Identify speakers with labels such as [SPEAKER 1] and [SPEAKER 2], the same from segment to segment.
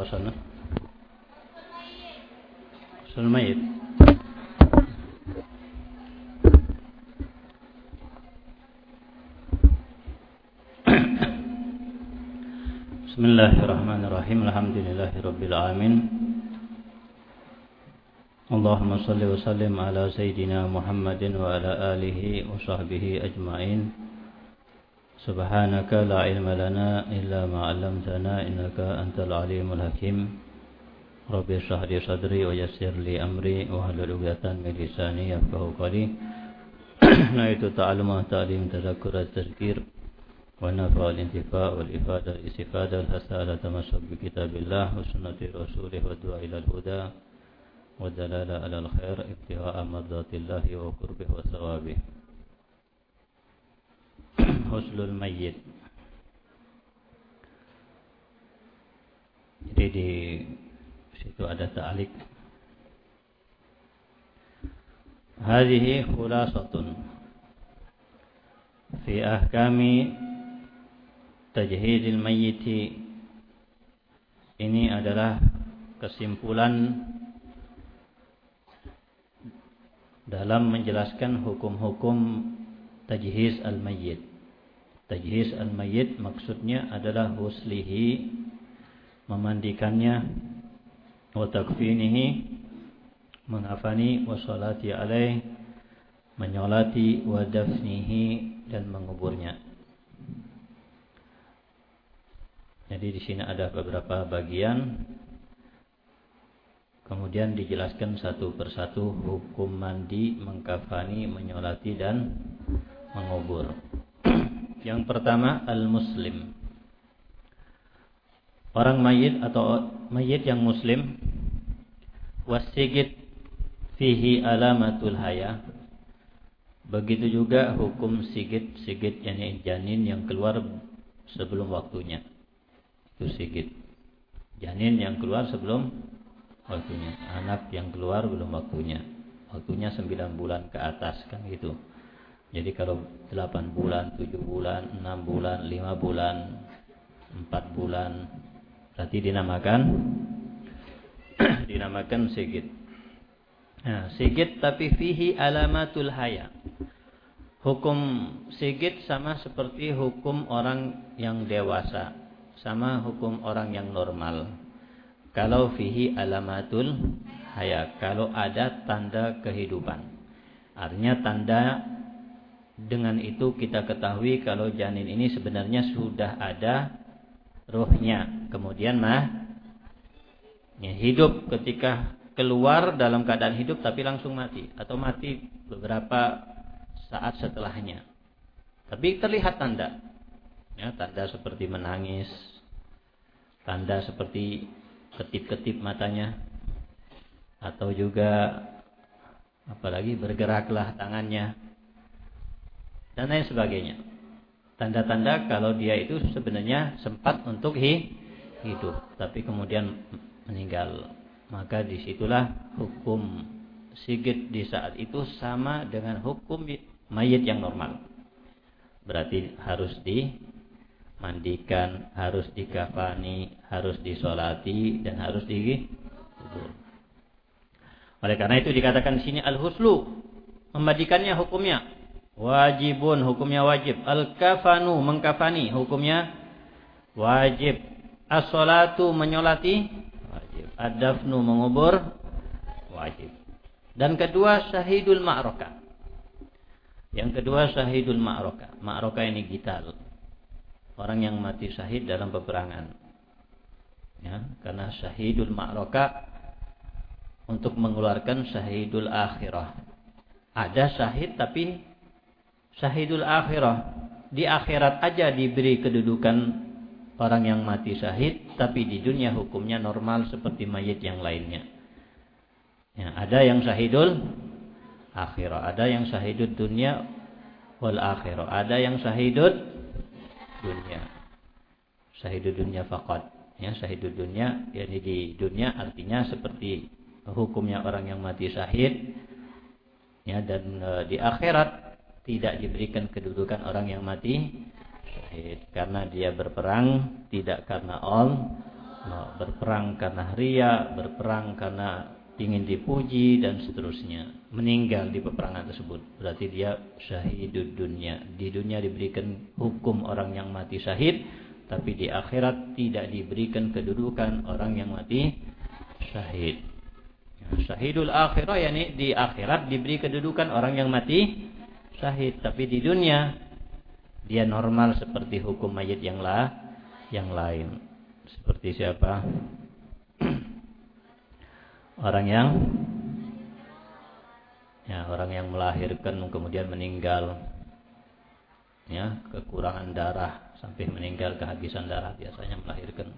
[SPEAKER 1] غسلنا غسل الميت بسم الله الرحمن الرحيم. الحمد لله رب العالمين. اللهم صل وسلم على سيدنا محمد وعلى آله وصحبه أجمعين. سبحانك لا علم لنا إلا ما علمتنا إنك أنت العليم الحكيم. رب اشرح لي صدري ويسر لي أمري واحلل عقدة من لساني يفقهوا قولي. نعيت تعلم تعليم تذكر التذكير ونفع الانتفاع والإفادة الاستفادة الحث على تمسك بكتاب الله وسنة رسوله والدعاء إلى الهدى والدلالة على الخير ابتغاء مرضات الله وقربه وثوابه. Huslul Mayyit. Jadi di situ ada ta'alik. Hadihi khulasatun fi ahkami tajhidil mayyiti ini adalah kesimpulan dalam menjelaskan hukum-hukum tajhiz al-mayyit. Tajhiz al-mayyit maksudnya adalah huslihi memandikannya wa takfinihi mengafani wa salati alaih menyolati wa dafnihi dan menguburnya. Jadi di sini ada beberapa bagian Kemudian dijelaskan satu persatu hukum mandi, mengkafani, menyolati dan mengubur. Yang pertama al-muslim. Orang mayit atau mayit yang muslim wasigit fihi alamatul haya. Begitu juga hukum sigit, sigit yakni janin yang keluar sebelum waktunya. Itu sigit. Janin yang keluar sebelum waktunya. Anak yang keluar belum waktunya. Waktunya 9 bulan ke atas kan gitu. Jadi kalau 8 bulan, 7 bulan, 6 bulan, 5 bulan, 4 bulan berarti dinamakan dinamakan sigit. Nah, sigit tapi fihi alamatul haya. Hukum sigit sama seperti hukum orang yang dewasa, sama hukum orang yang normal. Kalau fihi alamatul haya, kalau ada tanda kehidupan. Artinya tanda dengan itu kita ketahui kalau janin ini sebenarnya sudah ada rohnya. Kemudian mah ya, hidup ketika keluar dalam keadaan hidup tapi langsung mati atau mati beberapa saat setelahnya. Tapi terlihat tanda. Ya, tanda seperti menangis, tanda seperti ketip-ketip matanya atau juga apalagi bergeraklah tangannya dan lain sebagainya. Tanda-tanda kalau dia itu sebenarnya sempat untuk hidup, tapi kemudian meninggal. Maka di situlah hukum sigit di saat itu sama dengan hukum mayit yang normal. Berarti harus di mandikan, harus dikafani, harus disolati dan harus dikubur. Oleh karena itu dikatakan di sini al-huslu memandikannya hukumnya wajibun hukumnya wajib. Al-kafanu mengkafani hukumnya wajib. As-salatu menyolati wajib. Ad-dafnu mengubur wajib. Dan kedua syahidul ma'raka yang kedua syahidul ma'raka ma'raka ini gital. Orang yang mati syahid dalam peperangan. Ya, karena syahidul ma'raka untuk mengeluarkan syahidul akhirah. Ada syahid tapi syahidul akhirah di akhirat aja diberi kedudukan orang yang mati syahid tapi di dunia hukumnya normal seperti mayit yang lainnya. Ya, ada yang syahidul akhirah, ada yang syahidul dunia wal akhirah, ada yang syahidul dunia. Syahidul dunia fakat. Ya, syahidul dunia yakni di dunia artinya seperti hukumnya orang yang mati syahid ya dan e, di akhirat tidak diberikan kedudukan orang yang mati syahid. Karena dia berperang tidak karena Allah berperang karena ria, berperang karena ingin dipuji dan seterusnya. Meninggal di peperangan tersebut. Berarti dia syahidud dunia. Di dunia diberikan hukum orang yang mati syahid tapi di akhirat tidak diberikan kedudukan orang yang mati syahid. Ya, syahidul akhirah yakni di akhirat diberi kedudukan orang yang mati syahid. Tapi di dunia dia normal seperti hukum mayat yang lah yang lain. Seperti siapa? Orang yang ya orang yang melahirkan kemudian meninggal. Ya kekurangan darah sampai meninggal kehabisan darah biasanya melahirkan.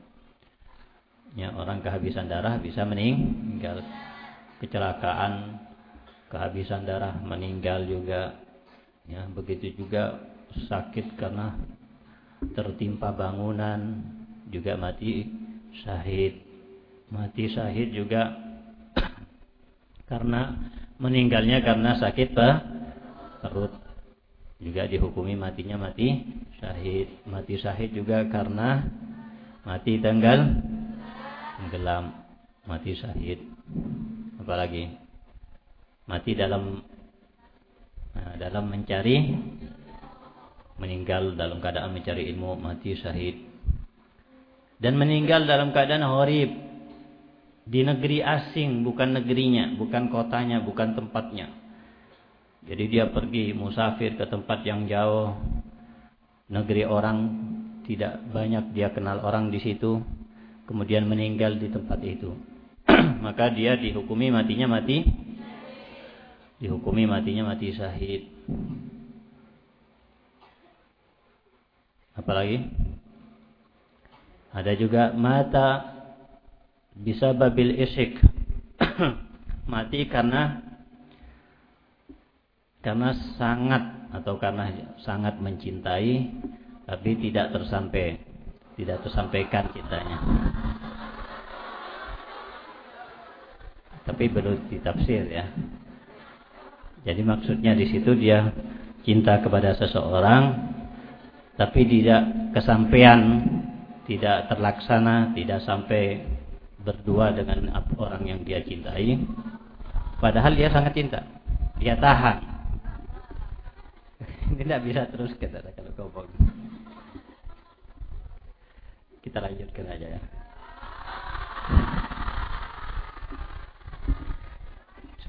[SPEAKER 1] Ya orang kehabisan darah bisa meninggal. Kecelakaan kehabisan darah meninggal juga ya begitu juga sakit karena tertimpa bangunan juga mati syahid. Mati syahid juga karena meninggalnya karena sakit perut. Juga dihukumi matinya mati syahid. Mati syahid juga karena mati tanggal tenggelam. Mati syahid. Apalagi mati dalam dalam mencari meninggal dalam keadaan mencari ilmu mati syahid dan meninggal dalam keadaan horib di negeri asing, bukan negerinya, bukan kotanya, bukan tempatnya. Jadi dia pergi musafir ke tempat yang jauh, negeri orang tidak banyak dia kenal orang di situ, kemudian meninggal di tempat itu. Maka dia dihukumi matinya mati, dihukumi matinya mati syahid. Apalagi? Ada juga mata bisa babil isik mati karena karena sangat atau karena sangat mencintai tapi tidak tersampai tidak tersampaikan cintanya tapi belum ditafsir ya jadi maksudnya di situ dia cinta kepada seseorang tapi tidak kesampaian tidak terlaksana tidak sampai berdua dengan orang yang dia cintai. Padahal dia sangat cinta. Dia tahan. Tidak bisa terus kita kalau ngomong kita lanjutkan aja ya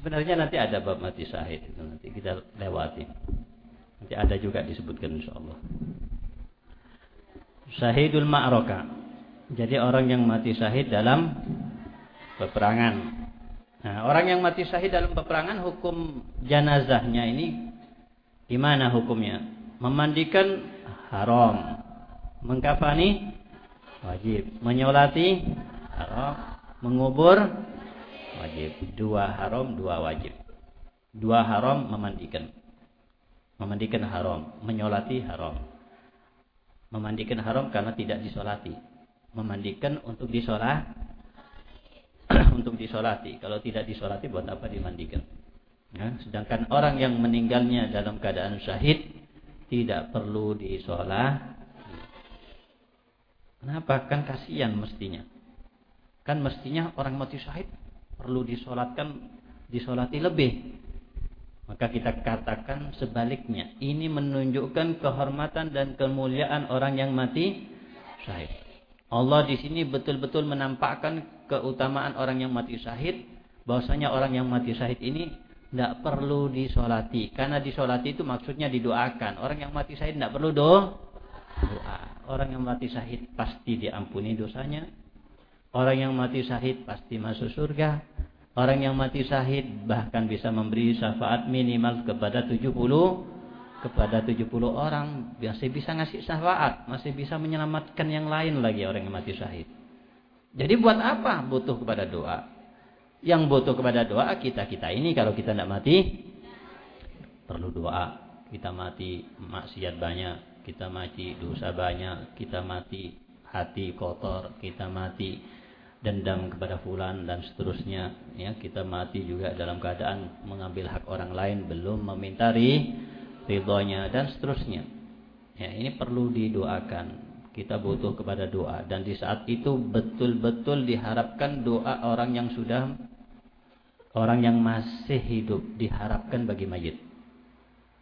[SPEAKER 1] sebenarnya nanti ada bab mati syahid itu nanti kita lewati. Nanti ada juga disebutkan insyaallah. Syahidul ma'raka jadi orang yang mati syahid dalam peperangan. Nah, orang yang mati syahid dalam peperangan hukum jenazahnya ini gimana hukumnya? Memandikan haram, mengkafani wajib, menyolati haram, mengubur wajib. Dua haram, dua wajib. Dua haram memandikan. Memandikan haram, menyolati haram. Memandikan haram karena tidak disolati memandikan untuk disolat untuk disolati. Kalau tidak disolati buat apa dimandikan? Ya, sedangkan orang yang meninggalnya dalam keadaan syahid tidak perlu disolat. Kenapa? Kan kasihan mestinya. Kan mestinya orang mati syahid perlu disolatkan, disolati lebih. Maka kita katakan sebaliknya. Ini menunjukkan kehormatan dan kemuliaan orang yang mati syahid. Allah di sini betul-betul menampakkan keutamaan orang yang mati syahid. Bahwasanya orang yang mati syahid ini tidak perlu disolati. Karena disolati itu maksudnya didoakan. Orang yang mati syahid tidak perlu do doa. Orang yang mati syahid pasti diampuni dosanya. Orang yang mati syahid pasti masuk surga. Orang yang mati syahid bahkan bisa memberi syafaat minimal kepada 70 kepada 70 orang masih bisa ngasih syafaat, masih bisa menyelamatkan yang lain lagi orang yang mati syahid. Jadi buat apa butuh kepada doa? Yang butuh kepada doa kita-kita ini kalau kita tidak mati perlu doa. Kita mati maksiat banyak, kita mati dosa banyak, kita mati hati kotor, kita mati dendam kepada fulan dan seterusnya ya kita mati juga dalam keadaan mengambil hak orang lain belum memintari ridhonya dan seterusnya. Ya, ini perlu didoakan kita butuh kepada doa dan di saat itu betul-betul diharapkan doa orang yang sudah orang yang masih hidup diharapkan bagi mayit.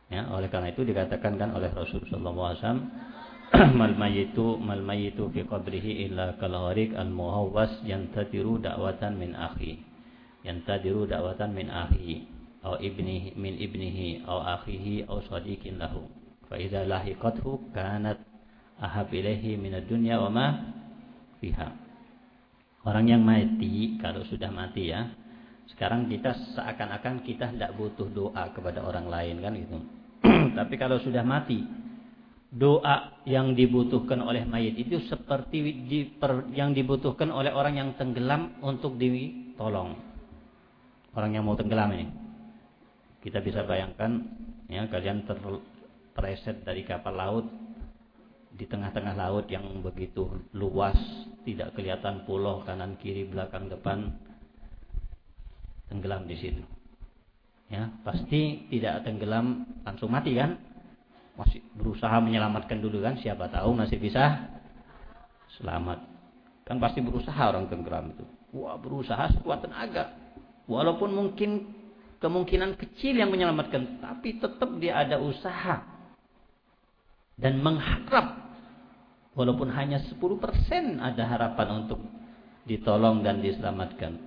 [SPEAKER 1] Ya, oleh karena itu dikatakan kan oleh Rasulullah SAW mal mayitu mal mayitu fi qabrihi illa kal gharik al muhawwas yantadiru da'watan min akhi yantadiru da'watan min akhi atau ibnihi min ibnihi atau akhihi atau sadiqin lahu fa idza lahiqathu kanat ahab ilaihi minad dunya wa ma fiha. Orang yang mati kalau sudah mati ya. Sekarang kita seakan-akan kita tidak butuh doa kepada orang lain kan gitu. Tapi kalau sudah mati, doa yang dibutuhkan oleh mayit itu seperti yang dibutuhkan oleh orang yang tenggelam untuk ditolong. Orang yang mau tenggelam ini. Kita bisa bayangkan ya kalian terpreset dari kapal laut di tengah-tengah laut yang begitu luas, tidak kelihatan pulau kanan kiri belakang depan tenggelam di situ. Ya, pasti tidak tenggelam langsung mati kan? Masih berusaha menyelamatkan dulu kan? Siapa tahu masih bisa selamat. Kan pasti berusaha orang tenggelam itu. Wah, berusaha sekuat tenaga. Walaupun mungkin kemungkinan kecil yang menyelamatkan, tapi tetap dia ada usaha dan mengharap walaupun hanya 10% ada harapan untuk ditolong dan diselamatkan.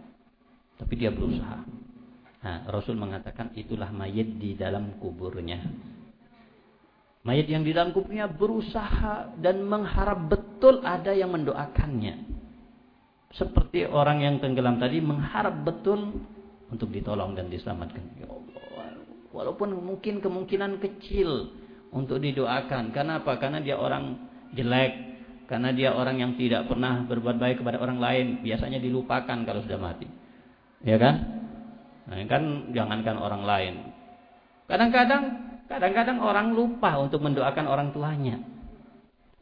[SPEAKER 1] Tapi dia berusaha. Nah, Rasul mengatakan itulah mayat di dalam kuburnya. Mayat yang di berusaha dan mengharap betul ada yang mendoakannya. Seperti orang yang tenggelam tadi mengharap betul untuk ditolong dan diselamatkan. Ya Allah, walaupun mungkin kemungkinan kecil untuk didoakan. Kenapa? Karena dia orang jelek, karena dia orang yang tidak pernah berbuat baik kepada orang lain, biasanya dilupakan kalau sudah mati. Ya kan? Nah, kan jangankan orang lain. Kadang-kadang kadang-kadang orang lupa untuk mendoakan orang tuanya.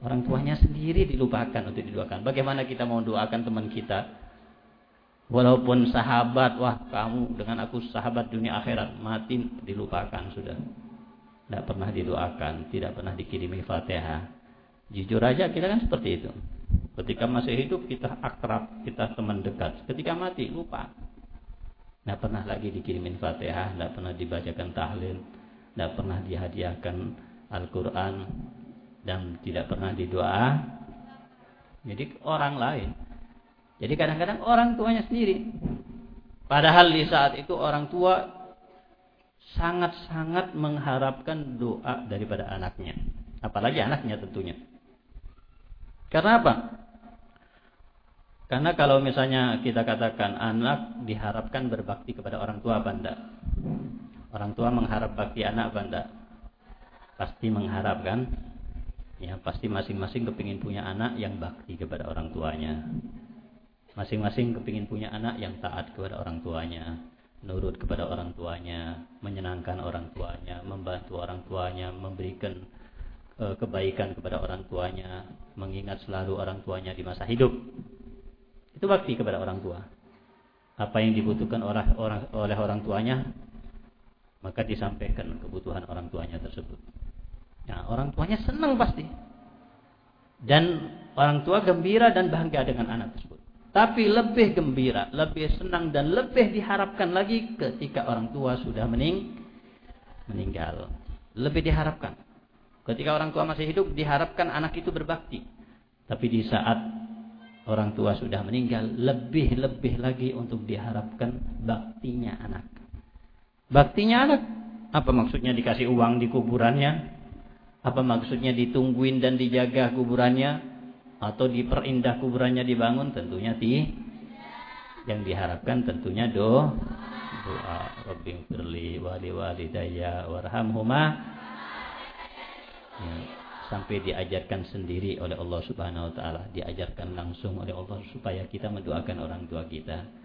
[SPEAKER 1] Orang tuanya sendiri dilupakan untuk didoakan. Bagaimana kita mau doakan teman kita? Walaupun sahabat, wah kamu dengan aku sahabat dunia akhirat, mati dilupakan sudah. Tidak pernah didoakan, tidak pernah dikirimi fatihah. Jujur aja kita kan seperti itu. Ketika masih hidup kita akrab, kita teman dekat. Ketika mati lupa. Tidak pernah lagi dikirimin Fatihah, tidak pernah dibacakan tahlil, tidak pernah dihadiahkan Al-Quran, dan tidak pernah didoa. Jadi orang lain. Jadi kadang-kadang orang tuanya sendiri. Padahal di saat itu orang tua sangat-sangat mengharapkan doa daripada anaknya. Apalagi anaknya tentunya. Karena apa? Karena kalau misalnya kita katakan anak diharapkan berbakti kepada orang tua banda. Orang tua mengharap bakti anak banda. Pasti mengharapkan. Ya, pasti masing-masing kepingin punya anak yang bakti kepada orang tuanya. Masing-masing kepingin punya anak yang taat kepada orang tuanya. Nurut kepada orang tuanya. Menyenangkan orang tuanya. Membantu orang tuanya. Memberikan Eh, kebaikan kepada orang tuanya, mengingat selalu orang tuanya di masa hidup. Itu bakti kepada orang tua. Apa yang dibutuhkan orang oleh orang tuanya, maka disampaikan kebutuhan orang tuanya tersebut. Nah, orang tuanya senang pasti. Dan orang tua gembira dan bahagia dengan anak tersebut. Tapi lebih gembira, lebih senang dan lebih diharapkan lagi ketika orang tua sudah mening meninggal. Lebih diharapkan. Ketika orang tua masih hidup diharapkan anak itu berbakti. Tapi di saat orang tua sudah meninggal lebih-lebih lagi untuk diharapkan baktinya anak. Baktinya anak apa maksudnya dikasih uang di kuburannya? Apa maksudnya ditungguin dan dijaga kuburannya? Atau diperindah kuburannya dibangun? Tentunya ti. Yang diharapkan tentunya do doa Rabbi firli wali walidayya warhamhuma ya, sampai diajarkan sendiri oleh Allah Subhanahu wa taala, diajarkan langsung oleh Allah supaya kita mendoakan orang tua kita.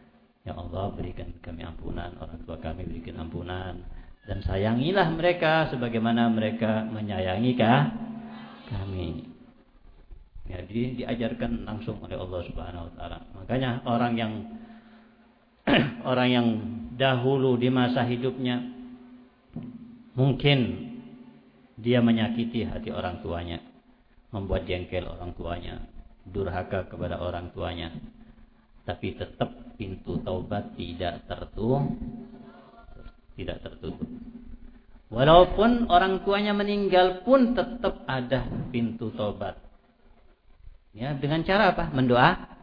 [SPEAKER 1] Ya Allah, berikan kami ampunan, orang tua kami berikan ampunan dan sayangilah mereka sebagaimana mereka menyayangi kami. Ya, jadi diajarkan langsung oleh Allah Subhanahu wa taala. Makanya orang yang orang yang dahulu di masa hidupnya mungkin dia menyakiti hati orang tuanya. membuat jengkel orang tuanya, durhaka kepada orang tuanya. Tapi tetap pintu taubat tidak tertutup. Tidak tertutup. Walaupun orang tuanya meninggal pun tetap ada pintu tobat. Ya, dengan cara apa? Mendoa.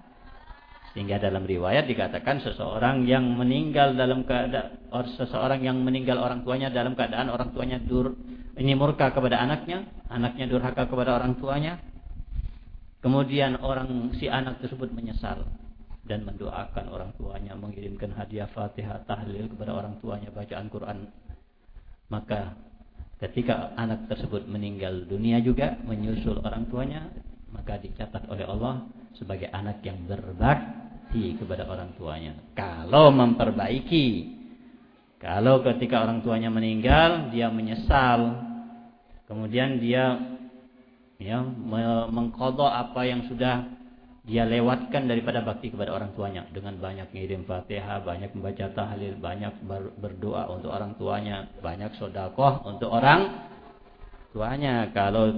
[SPEAKER 1] Sehingga dalam riwayat dikatakan seseorang yang meninggal dalam keadaan seseorang yang meninggal orang tuanya dalam keadaan orang tuanya dur ini murka kepada anaknya, anaknya durhaka kepada orang tuanya. Kemudian orang si anak tersebut menyesal dan mendoakan orang tuanya, mengirimkan hadiah Fatihah, tahlil kepada orang tuanya, bacaan Quran maka ketika anak tersebut meninggal dunia juga menyusul orang tuanya, maka dicatat oleh Allah sebagai anak yang berbakti kepada orang tuanya. Kalau memperbaiki, kalau ketika orang tuanya meninggal, dia menyesal, kemudian dia ya mengkodok apa yang sudah dia lewatkan daripada bakti kepada orang tuanya dengan banyak ngirim fatihah, banyak membaca tahlil, banyak berdoa untuk orang tuanya, banyak sodakoh untuk orang tuanya. Kalau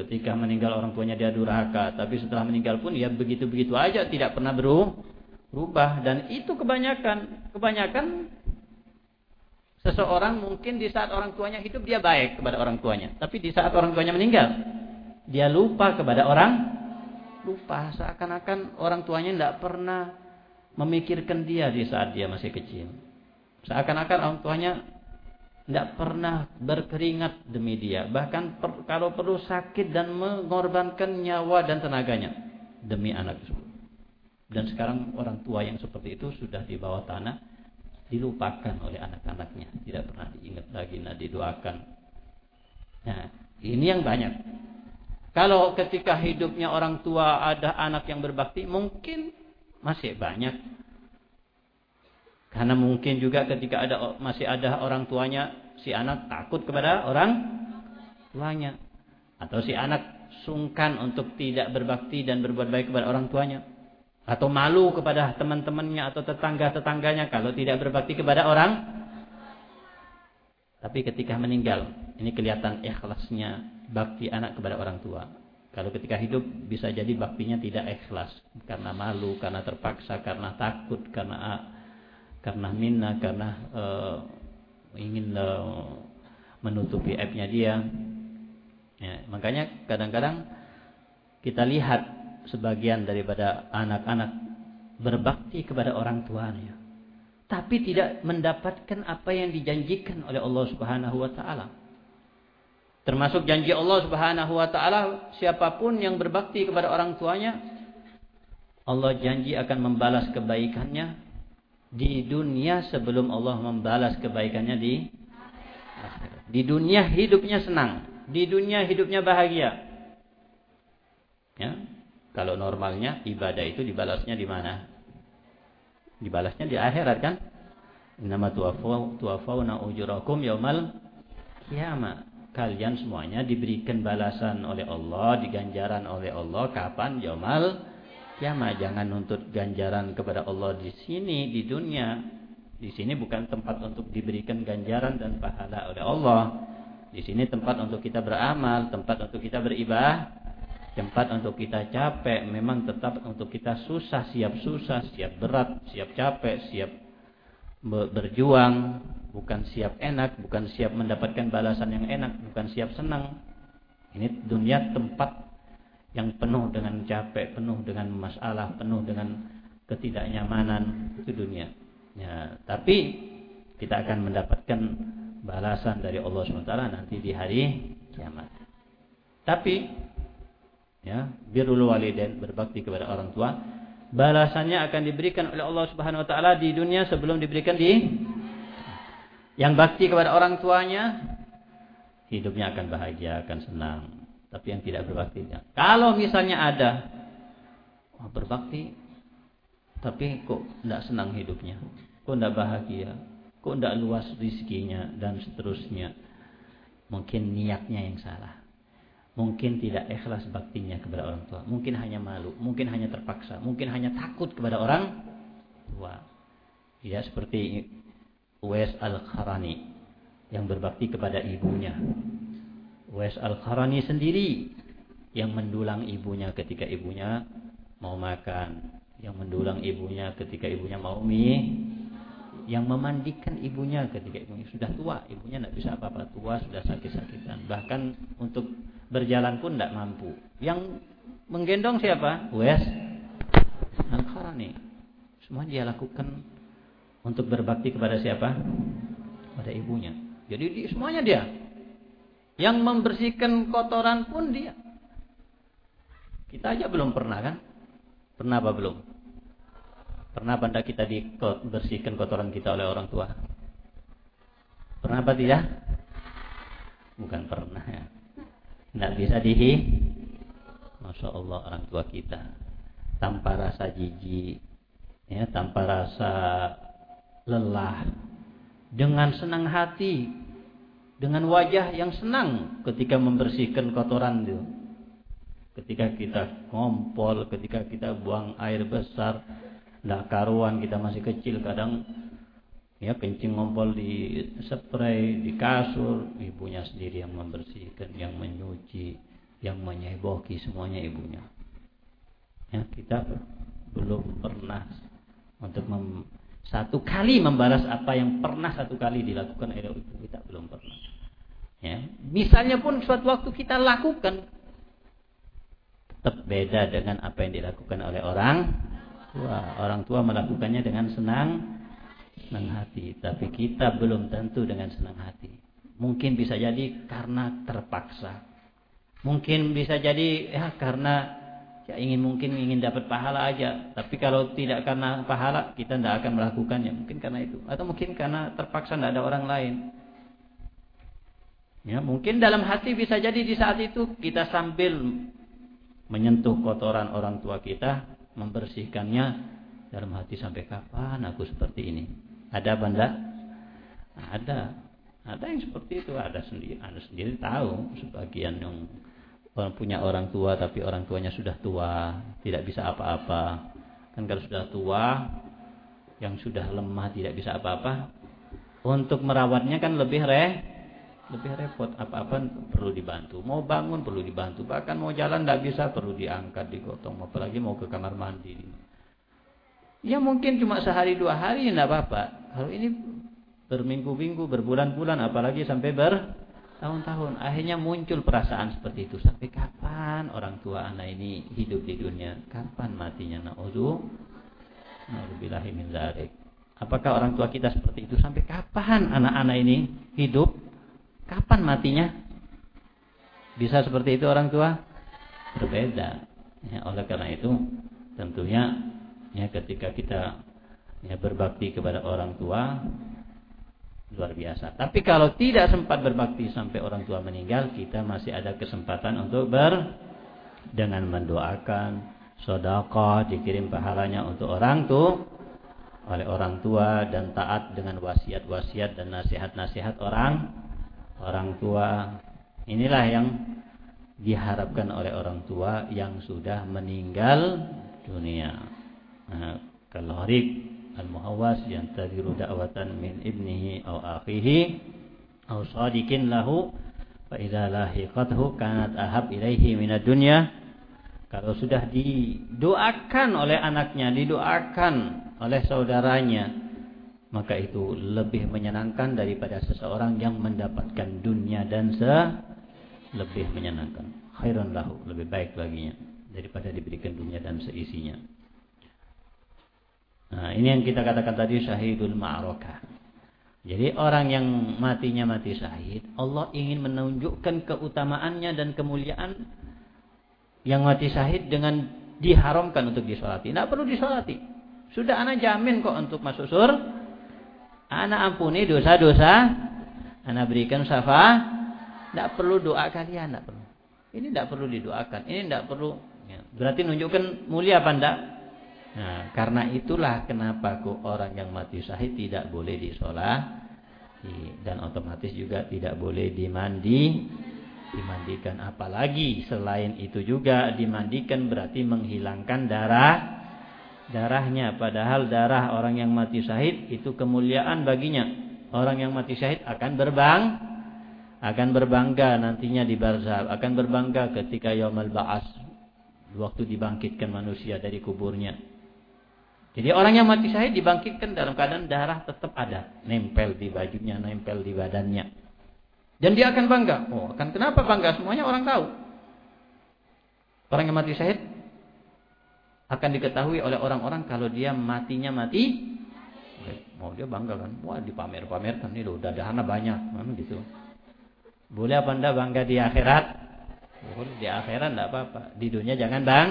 [SPEAKER 1] ketika meninggal orang tuanya dia durhaka, tapi setelah meninggal pun dia begitu-begitu aja tidak pernah berubah dan itu kebanyakan kebanyakan seseorang mungkin di saat orang tuanya hidup dia baik kepada orang tuanya, tapi di saat orang tuanya meninggal dia lupa kepada orang lupa seakan-akan orang tuanya tidak pernah memikirkan dia di saat dia masih kecil. Seakan-akan orang tuanya tidak pernah berkeringat demi dia. Bahkan per, kalau perlu sakit dan mengorbankan nyawa dan tenaganya demi anak tersebut. Dan sekarang orang tua yang seperti itu sudah di bawah tanah dilupakan oleh anak-anaknya, tidak pernah diingat lagi, nah didoakan. Nah, ini yang banyak. Kalau ketika hidupnya orang tua ada anak yang berbakti, mungkin masih banyak. Karena mungkin juga ketika ada masih ada orang tuanya, si anak takut kepada orang tuanya. Atau si anak sungkan untuk tidak berbakti dan berbuat baik kepada orang tuanya. Atau malu kepada teman-temannya atau tetangga-tetangganya kalau tidak berbakti kepada orang. Tapi ketika meninggal, ini kelihatan ikhlasnya bakti anak kepada orang tua. Kalau ketika hidup bisa jadi baktinya tidak ikhlas karena malu, karena terpaksa, karena takut, karena karena minna, karena uh, ingin uh, menutupi aibnya dia. Ya, makanya kadang-kadang kita lihat sebagian daripada anak-anak berbakti kepada orang tuanya, tapi tidak mendapatkan apa yang dijanjikan oleh Allah Subhanahu wa taala. Termasuk janji Allah Subhanahu wa taala, siapa pun yang berbakti kepada orang tuanya, Allah janji akan membalas kebaikannya di dunia sebelum Allah membalas kebaikannya di Di dunia hidupnya senang, di dunia hidupnya bahagia. Ya. Kalau normalnya ibadah itu dibalasnya di mana? Dibalasnya di akhirat kan? Nama tuwafawna ujurakum yaumal kiamat kalian semuanya diberikan balasan oleh Allah, diganjaran oleh Allah kapan? Yaumul kiamat. Jangan nuntut ganjaran kepada Allah di sini di dunia. Di sini bukan tempat untuk diberikan ganjaran dan pahala oleh Allah. Di sini tempat untuk kita beramal, tempat untuk kita beribadah, tempat untuk kita capek, memang tetap untuk kita susah, siap susah, siap berat, siap capek, siap berjuang, bukan siap enak, bukan siap mendapatkan balasan yang enak, bukan siap senang. Ini dunia tempat yang penuh dengan capek, penuh dengan masalah, penuh dengan ketidaknyamanan itu dunia. Ya, tapi kita akan mendapatkan balasan dari Allah SWT nanti di hari kiamat. Tapi ya, birrul walidain berbakti kepada orang tua, balasannya akan diberikan oleh Allah Subhanahu wa taala di dunia sebelum diberikan di yang bakti kepada orang tuanya, hidupnya akan bahagia, akan senang. Tapi yang tidak berbakti, kalau misalnya ada oh, berbakti, tapi kok tidak senang hidupnya, kok tidak bahagia, kok tidak luas rizkinya dan seterusnya, mungkin niatnya yang salah. Mungkin tidak ikhlas baktinya kepada orang tua. Mungkin hanya malu. Mungkin hanya terpaksa. Mungkin hanya takut kepada orang tua. Ya seperti Uwais Al-Kharani yang berbakti kepada ibunya. Uwais Al-Kharani sendiri yang mendulang ibunya ketika ibunya mau makan, yang mendulang ibunya ketika ibunya mau mie, yang memandikan ibunya ketika ibunya sudah tua, ibunya tidak bisa apa-apa tua, sudah sakit-sakitan, bahkan untuk berjalan pun tidak mampu. Yang menggendong siapa? Wes Al-Qarani. Semua dia lakukan untuk berbakti kepada siapa? Pada ibunya. Jadi di, semuanya dia. Yang membersihkan kotoran pun dia. Kita aja belum pernah kan? Pernah apa belum? Pernah apa kita dibersihkan kotoran kita oleh orang tua? Pernah apa tidak? Bukan pernah ya. Tidak bisa dihi. Masya Allah orang tua kita. Tanpa rasa jijik. Ya, tanpa rasa lelah. Dengan senang hati. Dengan wajah yang senang ketika membersihkan kotoran itu ketika kita ngompol, ketika kita buang air besar, tidak karuan kita masih kecil kadang ya kencing ngompol di spray, di kasur, ibunya sendiri yang membersihkan, yang menyuci, yang menyeboki semuanya ibunya. Ya, kita belum pernah untuk mem, satu kali membalas apa yang pernah satu kali dilakukan oleh ibu kita belum pernah. Ya, misalnya pun suatu waktu kita lakukan tetap beda dengan apa yang dilakukan oleh orang tua. Orang tua melakukannya dengan senang senang hati, tapi kita belum tentu dengan senang hati. Mungkin bisa jadi karena terpaksa. Mungkin bisa jadi ya karena ya ingin mungkin ingin dapat pahala aja. Tapi kalau tidak karena pahala kita tidak akan melakukannya. Mungkin karena itu atau mungkin karena terpaksa tidak ada orang lain. Ya, mungkin dalam hati bisa jadi di saat itu kita sambil menyentuh kotoran orang tua kita, membersihkannya dalam hati sampai kapan aku seperti ini? Ada benda? Ada. Ada yang seperti itu, ada sendiri, ada sendiri tahu sebagian yang punya orang tua tapi orang tuanya sudah tua, tidak bisa apa-apa. Kan kalau sudah tua yang sudah lemah tidak bisa apa-apa, untuk merawatnya kan lebih reh lebih repot apa-apa perlu dibantu. Mau bangun perlu dibantu. Bahkan mau jalan tidak bisa perlu diangkat digotong. Apalagi mau ke kamar mandi. Ya mungkin cuma sehari dua hari tidak apa-apa. Kalau ini berminggu-minggu berbulan-bulan apalagi sampai bertahun-tahun. Akhirnya muncul perasaan seperti itu. Sampai kapan orang tua anak ini hidup di dunia? Kapan matinya? Min apakah orang tua kita seperti itu? Sampai kapan anak-anak ini hidup Kapan matinya? Bisa seperti itu orang tua? Berbeda. Ya, oleh karena itu tentunya ya ketika kita ya berbakti kepada orang tua luar biasa. Tapi kalau tidak sempat berbakti sampai orang tua meninggal, kita masih ada kesempatan untuk ber dengan mendoakan sedekah dikirim pahalanya untuk orang tuh oleh orang tua dan taat dengan wasiat-wasiat dan nasihat-nasihat orang orang tua. Inilah yang diharapkan oleh orang tua yang sudah meninggal dunia. Nah, kalau harik al-muhawwas yang tadiru da'watan min ibnihi aw akhihi aw sadikin lahu fa idza lahiqathu kanat ahab ilaihi minad dunya kalau sudah didoakan oleh anaknya, didoakan oleh saudaranya, maka itu lebih menyenangkan daripada seseorang yang mendapatkan dunia dan se lebih menyenangkan. Khairan lahu, lebih baik baginya daripada diberikan dunia dan seisinya. Nah, ini yang kita katakan tadi syahidul ma'rakah. Jadi orang yang matinya mati syahid, Allah ingin menunjukkan keutamaannya dan kemuliaan yang mati syahid dengan diharamkan untuk disolati. Tidak perlu disolati. Sudah anak jamin kok untuk masuk surga Anak ampuni dosa-dosa. Anak berikan syafaat. Tidak perlu doa kalian. Tidak perlu. Ini tidak perlu didoakan. Ini tidak perlu. Ya. Berarti nunjukkan mulia apa tidak? Nah, karena itulah kenapa kok orang yang mati syahid tidak boleh disolat dan otomatis juga tidak boleh dimandi dimandikan apalagi selain itu juga dimandikan berarti menghilangkan darah darahnya padahal darah orang yang mati syahid itu kemuliaan baginya orang yang mati syahid akan berbang akan berbangga nantinya di barzah, akan berbangga ketika yaumul ba'as, waktu dibangkitkan manusia dari kuburnya. Jadi orang yang mati syahid dibangkitkan dalam keadaan darah tetap ada, nempel di bajunya, nempel di badannya. Dan dia akan bangga. Oh, akan kenapa bangga? Semuanya orang tahu. Orang yang mati syahid akan diketahui oleh orang-orang kalau dia matinya mati. Mau dia bangga kan? Wah dipamer-pamerkan ini loh dadahana banyak. Kan gitu. Boleh apa anda bangga di akhirat? Boleh di akhirat tidak apa-apa. Di dunia jangan bang.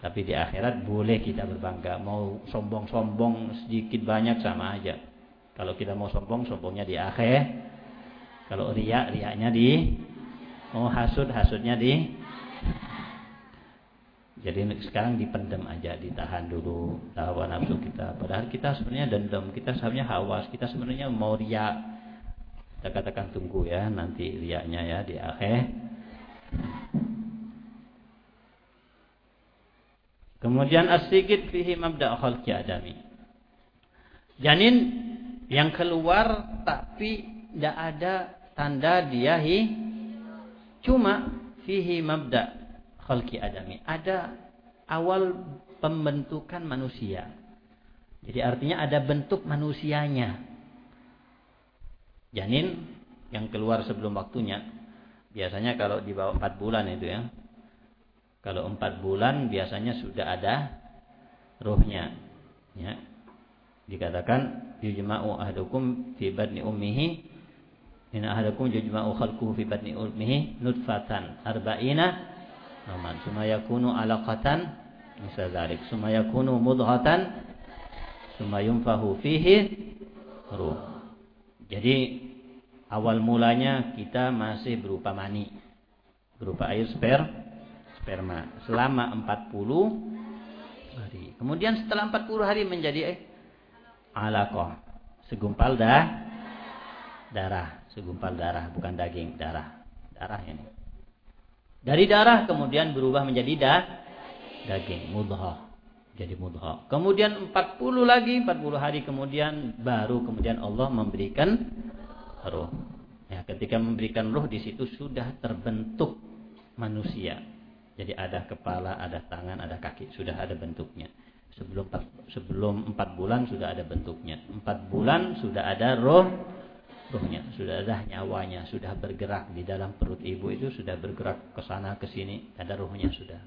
[SPEAKER 1] Tapi di akhirat boleh kita berbangga. Mau sombong-sombong sedikit banyak sama aja. Kalau kita mau sombong sombongnya di akhir. Kalau riak riaknya di mau hasud hasudnya di jadi sekarang dipendam aja, ditahan dulu hawa nafsu kita. Padahal kita sebenarnya dendam, kita sebenarnya hawas, kita sebenarnya mau riak. Kita katakan tunggu ya, nanti riaknya ya di akhir. Kemudian asyikit fihi mabda' khalqi adami. Janin yang keluar tapi tidak ada tanda dia hi cuma fihi mabda' khalqi adami. Ada awal pembentukan manusia. Jadi artinya ada bentuk manusianya. Janin yang keluar sebelum waktunya. Biasanya kalau di bawah 4 bulan itu ya. Kalau 4 bulan biasanya sudah ada rohnya. Ya. Dikatakan yujma'u ahdukum fi badni ummihi Inna ahadakum yujma'u khalquhu fi badni ummihi nutfatan arba'ina Aman. Suma yakunu alaqatan misal. Suma yakunu mudghatan yunfahu fihi ruh. Jadi awal mulanya kita masih berupa mani. Berupa air sper sperma selama 40 hari. Kemudian setelah 40 hari menjadi eh, alaqah. Segumpal dah darah, segumpal darah bukan daging, darah. Darah ini. Dari darah kemudian berubah menjadi da, daging, mudhah. Jadi mudhah. Kemudian 40 lagi, 40 hari kemudian baru kemudian Allah memberikan roh. Ya, ketika memberikan roh di situ sudah terbentuk manusia. Jadi ada kepala, ada tangan, ada kaki, sudah ada bentuknya. Sebelum sebelum 4 bulan sudah ada bentuknya. 4 bulan sudah ada roh rohnya, sudah ada nyawanya, sudah bergerak di dalam perut ibu itu sudah bergerak ke sana ke sini, ada rohnya sudah.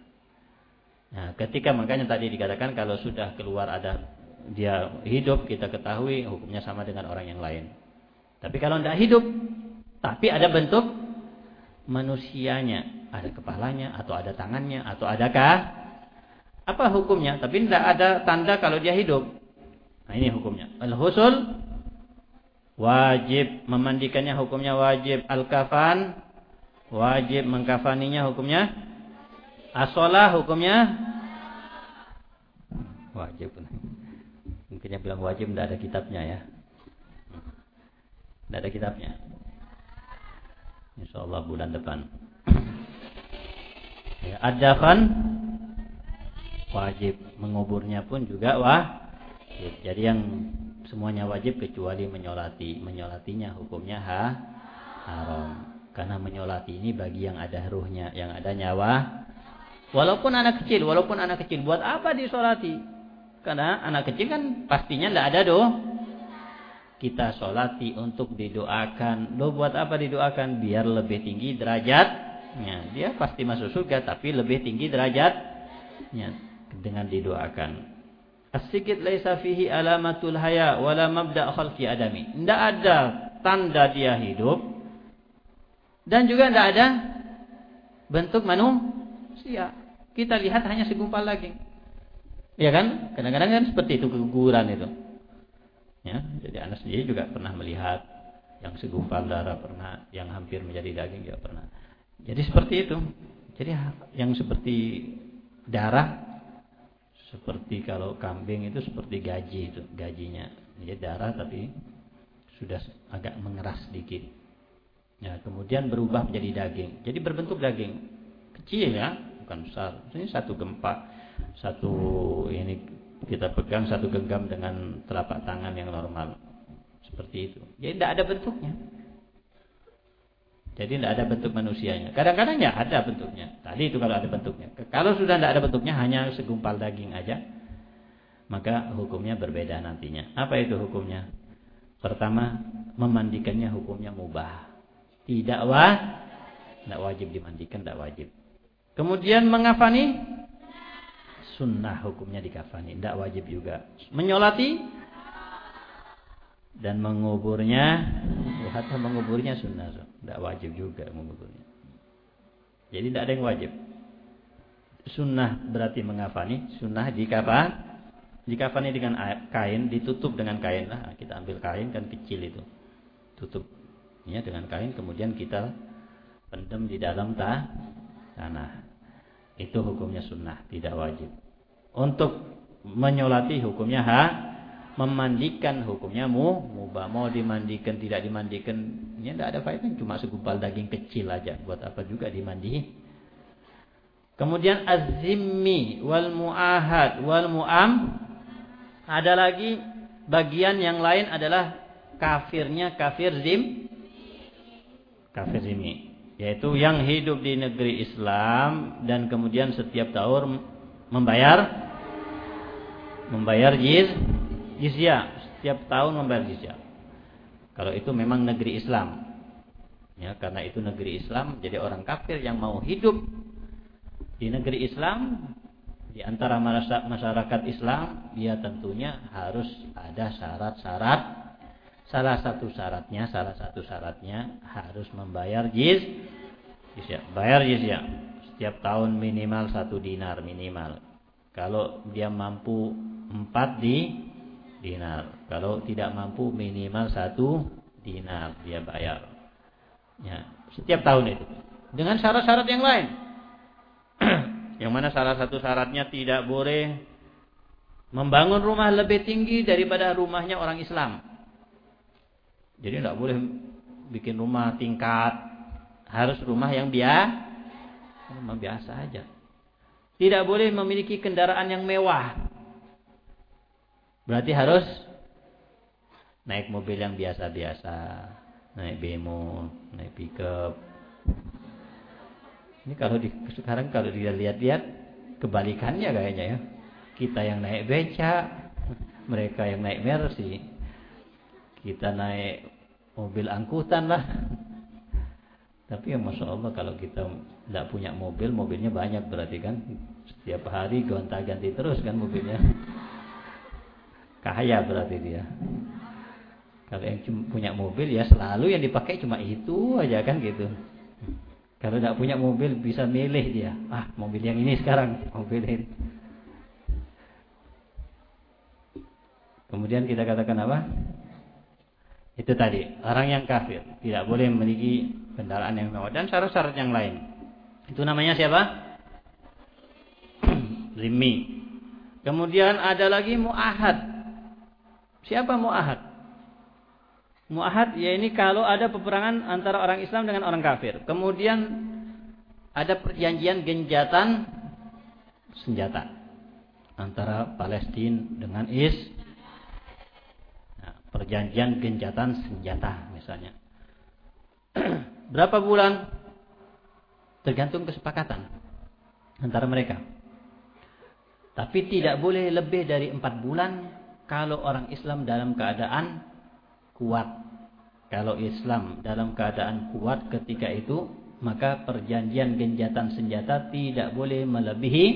[SPEAKER 1] Nah, ketika makanya tadi dikatakan kalau sudah keluar ada dia hidup, kita ketahui hukumnya sama dengan orang yang lain. Tapi kalau tidak hidup, tapi ada bentuk manusianya, ada kepalanya atau ada tangannya atau adakah apa hukumnya? Tapi tidak ada tanda kalau dia hidup. Nah, ini hukumnya. Al-husul wajib memandikannya hukumnya wajib. Al-kafan wajib mengkafaninya hukumnya. Asolah hukumnya wajib. Mungkinnya bilang wajib tidak ada kitabnya ya. Tidak ada kitabnya. Insya Allah bulan depan. Ya, adafan wajib. Menguburnya pun juga wah jadi yang semuanya wajib kecuali menyolati. Menyolatinya hukumnya ha, haram. Karena menyolati ini bagi yang ada ruhnya, yang ada nyawa. Walaupun anak kecil, walaupun anak kecil, buat apa disolati? Karena anak kecil kan pastinya tidak ada doh. Kita solati untuk didoakan. Lo buat apa didoakan? Biar lebih tinggi derajatnya. Dia pasti masuk surga, tapi lebih tinggi derajatnya dengan didoakan. As-sikit laisa fihi alamatul haya wala mabda' khalqi adami. Tidak ada tanda dia hidup dan juga tidak ada bentuk manusia. Kita lihat hanya segumpal lagi. Ya kan? Kadang-kadang kan seperti itu keguguran itu. Ya, jadi anak sendiri juga pernah melihat yang segumpal darah pernah, yang hampir menjadi daging juga pernah. Jadi seperti itu. Jadi yang seperti darah seperti kalau kambing itu seperti gaji itu gajinya. Dia darah tapi sudah agak mengeras sedikit. Ya kemudian berubah menjadi daging. Jadi berbentuk daging. Kecil ya bukan besar. Ini satu gempa satu ini kita pegang satu genggam dengan telapak tangan yang normal. Seperti itu. Jadi tidak ada bentuknya Jadi tidak ada bentuk manusianya. Kadang-kadang ya ada bentuknya. Tadi itu kalau ada bentuknya. Kalau sudah tidak ada bentuknya hanya segumpal daging aja, maka hukumnya berbeda nantinya. Apa itu hukumnya? Pertama, memandikannya hukumnya mubah. Tidak wah, tidak wajib dimandikan, tidak wajib. Kemudian mengafani sunnah hukumnya dikafani, tidak wajib juga. Menyolati dan menguburnya hatta menguburnya sunnah tidak wajib juga menguburnya jadi tidak ada yang wajib. Sunnah berarti mengafani sunnah dikafan dikafani dengan kain ditutup dengan kain. Lah kita ambil kain kan kecil itu. Tutup. Ya dengan kain kemudian kita pendem di dalam tah tanah. Itu hukumnya sunnah tidak wajib. Untuk menyolati hukumnya ha? Memandikan hukumnya mu mubah mau dimandikan tidak dimandikan ini tidak ada faedah cuma segumpal daging kecil aja. Buat apa juga dimandi? Kemudian azimmi wal muahad wal muam. Ada lagi bagian yang lain adalah kafirnya kafir zim. Kafir zimmi. Yaitu yang hidup di negeri Islam dan kemudian setiap tahun membayar membayar jiz jizya. Setiap tahun membayar jizya. Kalau itu memang negeri Islam. Ya, karena itu negeri Islam, jadi orang kafir yang mau hidup di negeri Islam di antara masyarakat Islam, dia tentunya harus ada syarat-syarat. Salah satu syaratnya, salah satu syaratnya harus membayar jiz, jizya. Bayar jizya setiap tahun minimal satu dinar minimal. Kalau dia mampu empat di dinar. Kalau tidak mampu minimal satu dinar dia bayar. Ya, setiap tahun itu. Dengan syarat-syarat yang lain. yang mana salah satu syaratnya tidak boleh membangun rumah lebih tinggi daripada rumahnya orang Islam. Jadi tidak boleh bikin rumah tingkat. Harus rumah yang biasa. Rumah biasa aja. Tidak boleh memiliki kendaraan yang mewah. Berarti harus naik mobil yang biasa-biasa, naik bemo, naik pickup. Ini kalau di, sekarang kalau dia lihat-lihat kebalikannya kayaknya ya. Kita yang naik beca, mereka yang naik Mercy. Kita naik mobil angkutan lah. Tapi ya Masya Allah kalau kita tidak punya mobil, mobilnya banyak berarti kan. Setiap hari gonta-ganti terus kan mobilnya. Kaya berarti dia. Kalau yang punya mobil ya selalu yang dipakai cuma itu aja kan gitu. Kalau tidak punya mobil bisa milih dia. Ah mobil yang ini sekarang mobil ini. Kemudian kita katakan apa? Itu tadi orang yang kafir tidak boleh memiliki kendaraan yang mewah dan syarat-syarat yang lain. Itu namanya siapa? Zimmi. Kemudian ada lagi muahad. Siapa mu'ahad? Mu'ahad ya ini kalau ada peperangan antara orang Islam dengan orang kafir. Kemudian ada perjanjian genjatan senjata antara Palestina dengan Is. Nah, perjanjian genjatan senjata misalnya. Berapa bulan? Tergantung kesepakatan antara mereka. Tapi tidak boleh lebih dari empat bulan kalau orang Islam dalam keadaan kuat. Kalau Islam dalam keadaan kuat ketika itu, maka perjanjian genjatan senjata tidak boleh melebihi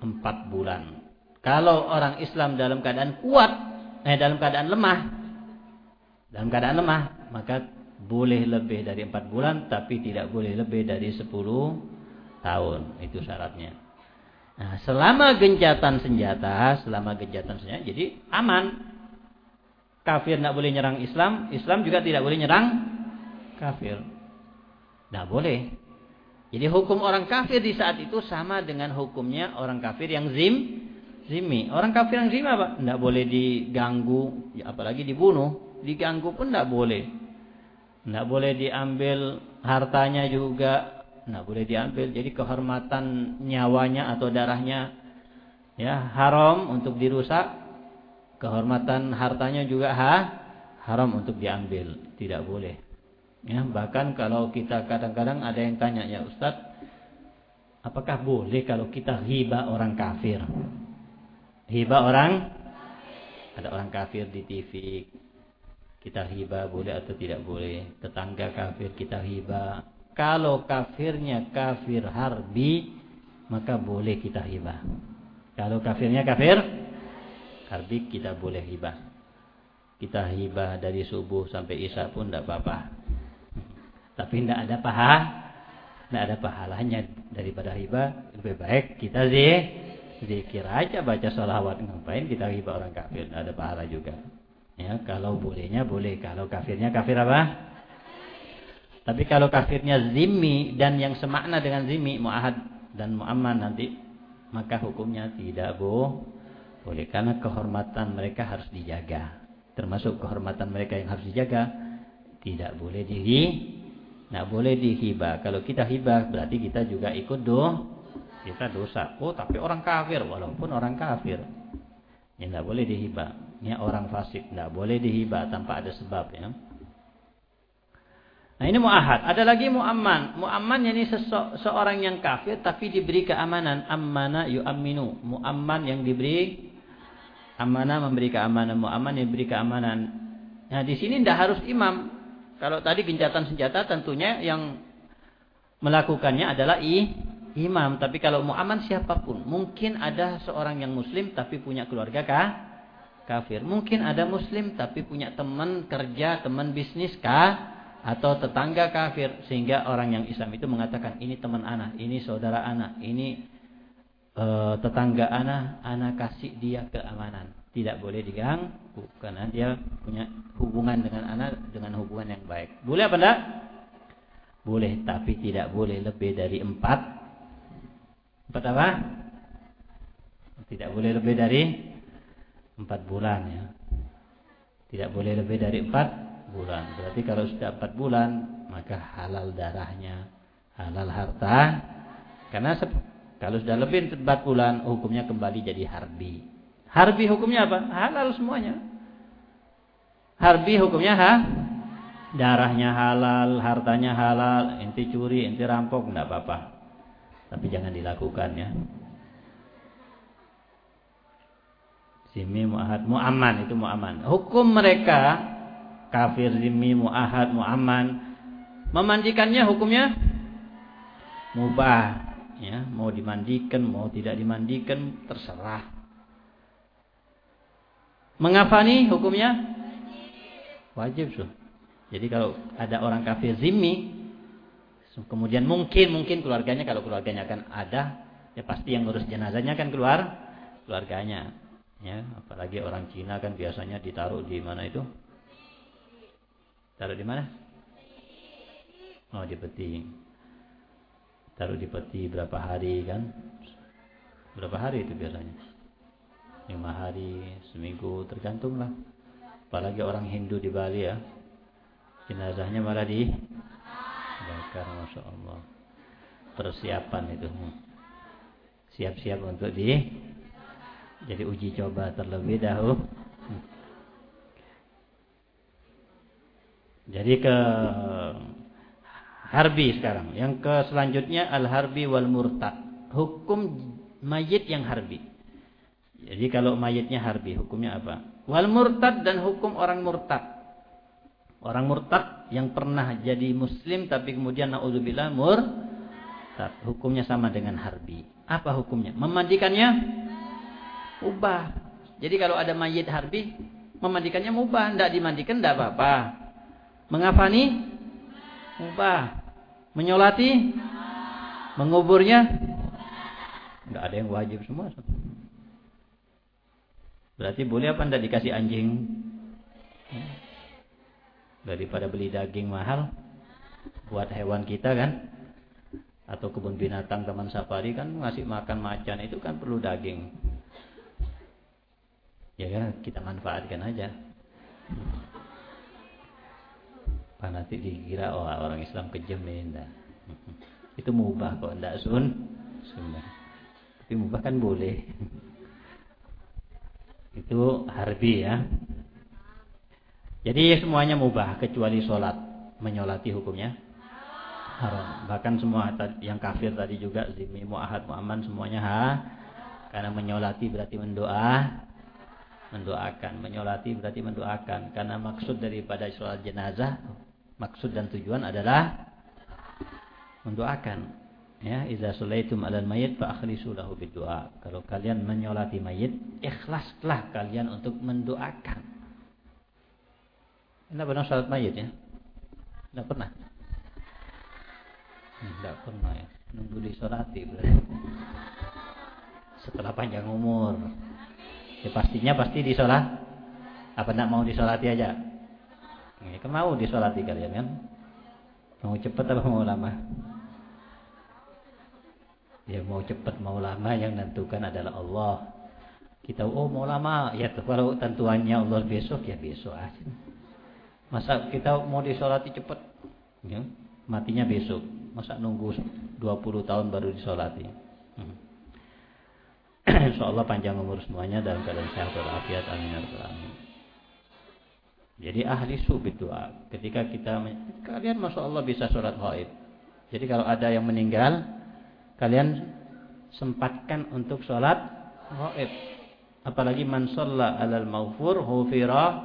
[SPEAKER 1] empat bulan. Kalau orang Islam dalam keadaan kuat, eh dalam keadaan lemah, dalam keadaan lemah, maka boleh lebih dari empat bulan, tapi tidak boleh lebih dari sepuluh tahun. Itu syaratnya. Nah, selama genjatan senjata, selama genjatan senjata, jadi aman. Kafir tidak boleh nyerang Islam, Islam juga tidak boleh nyerang kafir. Tidak boleh. Jadi hukum orang kafir di saat itu sama dengan hukumnya orang kafir yang zim, zimi. Orang kafir yang zim apa? Tidak boleh diganggu, ya, apalagi dibunuh. Diganggu pun tidak boleh. Tidak boleh diambil hartanya juga, Nah, boleh diambil. Jadi kehormatan nyawanya atau darahnya ya haram untuk dirusak. Kehormatan hartanya juga ha, haram untuk diambil. Tidak boleh. Ya, bahkan kalau kita kadang-kadang ada yang tanya, ya Ustadz, apakah boleh kalau kita hibah orang kafir? Hibah orang? Ada orang kafir di TV, kita hibah boleh atau tidak boleh? Tetangga kafir kita hibah. Kalau kafirnya kafir harbi, maka boleh kita hibah. Kalau kafirnya kafir harbi, kita boleh hibah. Kita hibah dari subuh sampai isya pun tidak apa-apa. Tapi tidak ada paha, tidak ada pahalanya daripada hibah. Lebih baik kita sih zikir aja baca sholawat ngapain kita hibah orang kafir tidak ada pahala juga. Ya kalau bolehnya boleh, kalau kafirnya kafir apa? Tapi kalau kafirnya zimmi dan yang semakna dengan zimmi muahad dan muamman nanti maka hukumnya tidak boleh karena kehormatan mereka harus dijaga. Termasuk kehormatan mereka yang harus dijaga tidak boleh diri Nah boleh dihibah. Kalau kita hibah berarti kita juga ikut do, kita dosa. Oh tapi orang kafir walaupun orang kafir. Ya tidak boleh dihibah. Ya orang fasik tidak boleh dihibah tanpa ada sebab ya. Nah ini mu'ahad. Ada lagi mu'amman. Mu'amman ini seseorang yang kafir tapi diberi keamanan. Ammana yu'amminu. Mu'amman yang diberi amanah memberi keamanan. Mu'amman yang diberi keamanan. Nah di sini tidak harus imam. Kalau tadi gencatan senjata tentunya yang melakukannya adalah i, imam. Tapi kalau mu'aman siapa pun. Mungkin ada seorang yang muslim tapi punya keluarga kah? kafir. Mungkin ada muslim tapi punya teman kerja, teman bisnis kah? Atau tetangga kafir. Sehingga orang yang Islam itu mengatakan ini teman anak, ini saudara anak, ini uh, tetangga anak, anak kasih dia keamanan tidak boleh diganggu karena dia punya hubungan dengan anak dengan hubungan yang baik. Boleh apa enggak? Boleh, tapi tidak boleh lebih dari empat. Empat apa? Tidak boleh lebih dari empat bulan ya. Tidak boleh lebih dari empat bulan. Berarti kalau sudah empat bulan maka halal darahnya, halal harta. Karena kalau sudah lebih empat bulan hukumnya kembali jadi harbi. Harbi hukumnya apa? Halal semuanya. Harbi hukumnya ha? Darahnya halal, hartanya halal, inti curi, inti rampok, enggak apa-apa. Tapi jangan dilakukan ya. Zimmi mu'ahad, mu'aman itu mu'aman. Hukum mereka kafir zimmi mu'ahad mu'aman memandikannya hukumnya mubah ya, mau dimandikan, mau tidak dimandikan terserah. Mengafani hukumnya? Wajib so. Jadi kalau ada orang kafir zimmi kemudian mungkin mungkin keluarganya kalau keluarganya akan ada ya pasti yang ngurus jenazahnya kan keluar keluarganya ya. Apalagi orang Cina kan biasanya ditaruh di mana itu taruh di mana oh di peti taruh di peti berapa hari kan berapa hari itu biasanya lima hari, seminggu, tergantung lah. Apalagi orang Hindu di Bali ya, jenazahnya malah di bakar, masya Allah. Persiapan itu, siap-siap untuk di jadi uji coba terlebih dahulu. Jadi ke harbi sekarang. Yang ke selanjutnya al harbi wal murtad. Hukum mayit yang harbi. Jadi kalau mayatnya harbi hukumnya apa? Wal murtad dan hukum orang murtad. Orang murtad yang pernah jadi muslim tapi kemudian naudzubillah murtad. Hukumnya sama dengan harbi. Apa hukumnya? Memandikannya ubah. Jadi kalau ada mayat harbi, memandikannya mubah, tidak dimandikan tidak apa-apa. Mengafani mubah. Menyolati menguburnya tidak ada yang wajib semua. Berarti boleh apa anda dikasih anjing? Daripada beli daging mahal buat hewan kita kan? Atau kebun binatang teman safari kan ngasih makan macan itu kan perlu daging. Ya kan kita manfaatkan aja. Pak nanti dikira oh orang Islam kejam nih enggak. Itu mubah kok enggak sun. Sunnah. Tapi mubah kan boleh. Itu harbi ya. Jadi semuanya mubah kecuali sholat. menyolati hukumnya haram. Bahkan semua yang kafir tadi juga zimmi, muahad, muaman semuanya ha karena menyolati berarti mendoa mendoakan. Menyolati berarti mendoakan karena maksud daripada sholat jenazah maksud dan tujuan adalah mendoakan. Ya, idza sulaitum 'alal mayyit fa akhlisu lahu bidu'a. Kalau kalian menyolati mayit, ikhlaslah kalian untuk mendoakan. Tidak pernah salat mayit ya? Tidak pernah. Tidak pernah ya. Nunggu disolati berarti. Setelah panjang umur. Ya pastinya pasti disolat. Apa tidak mau disolati aja? Ya, kan mau disolati kalian kan? Mau cepat apa mau lama? Ya mau cepat mau lama yang tentukan adalah Allah. Kita oh mau lama ya kalau tentuannya Allah besok ya besok aja. Masa kita mau disolati cepat? Ya, matinya besok. Masa nunggu 20 tahun baru disolati? Hmm. Insya Allah panjang umur semuanya dalam keadaan sehat walafiat. Amin. Ya. Jadi ahli subit doa. Ketika kita kalian masya Allah bisa sholat haid. Jadi kalau ada yang meninggal, kalian sempatkan untuk sholat haid. Apalagi man alal maufur hufira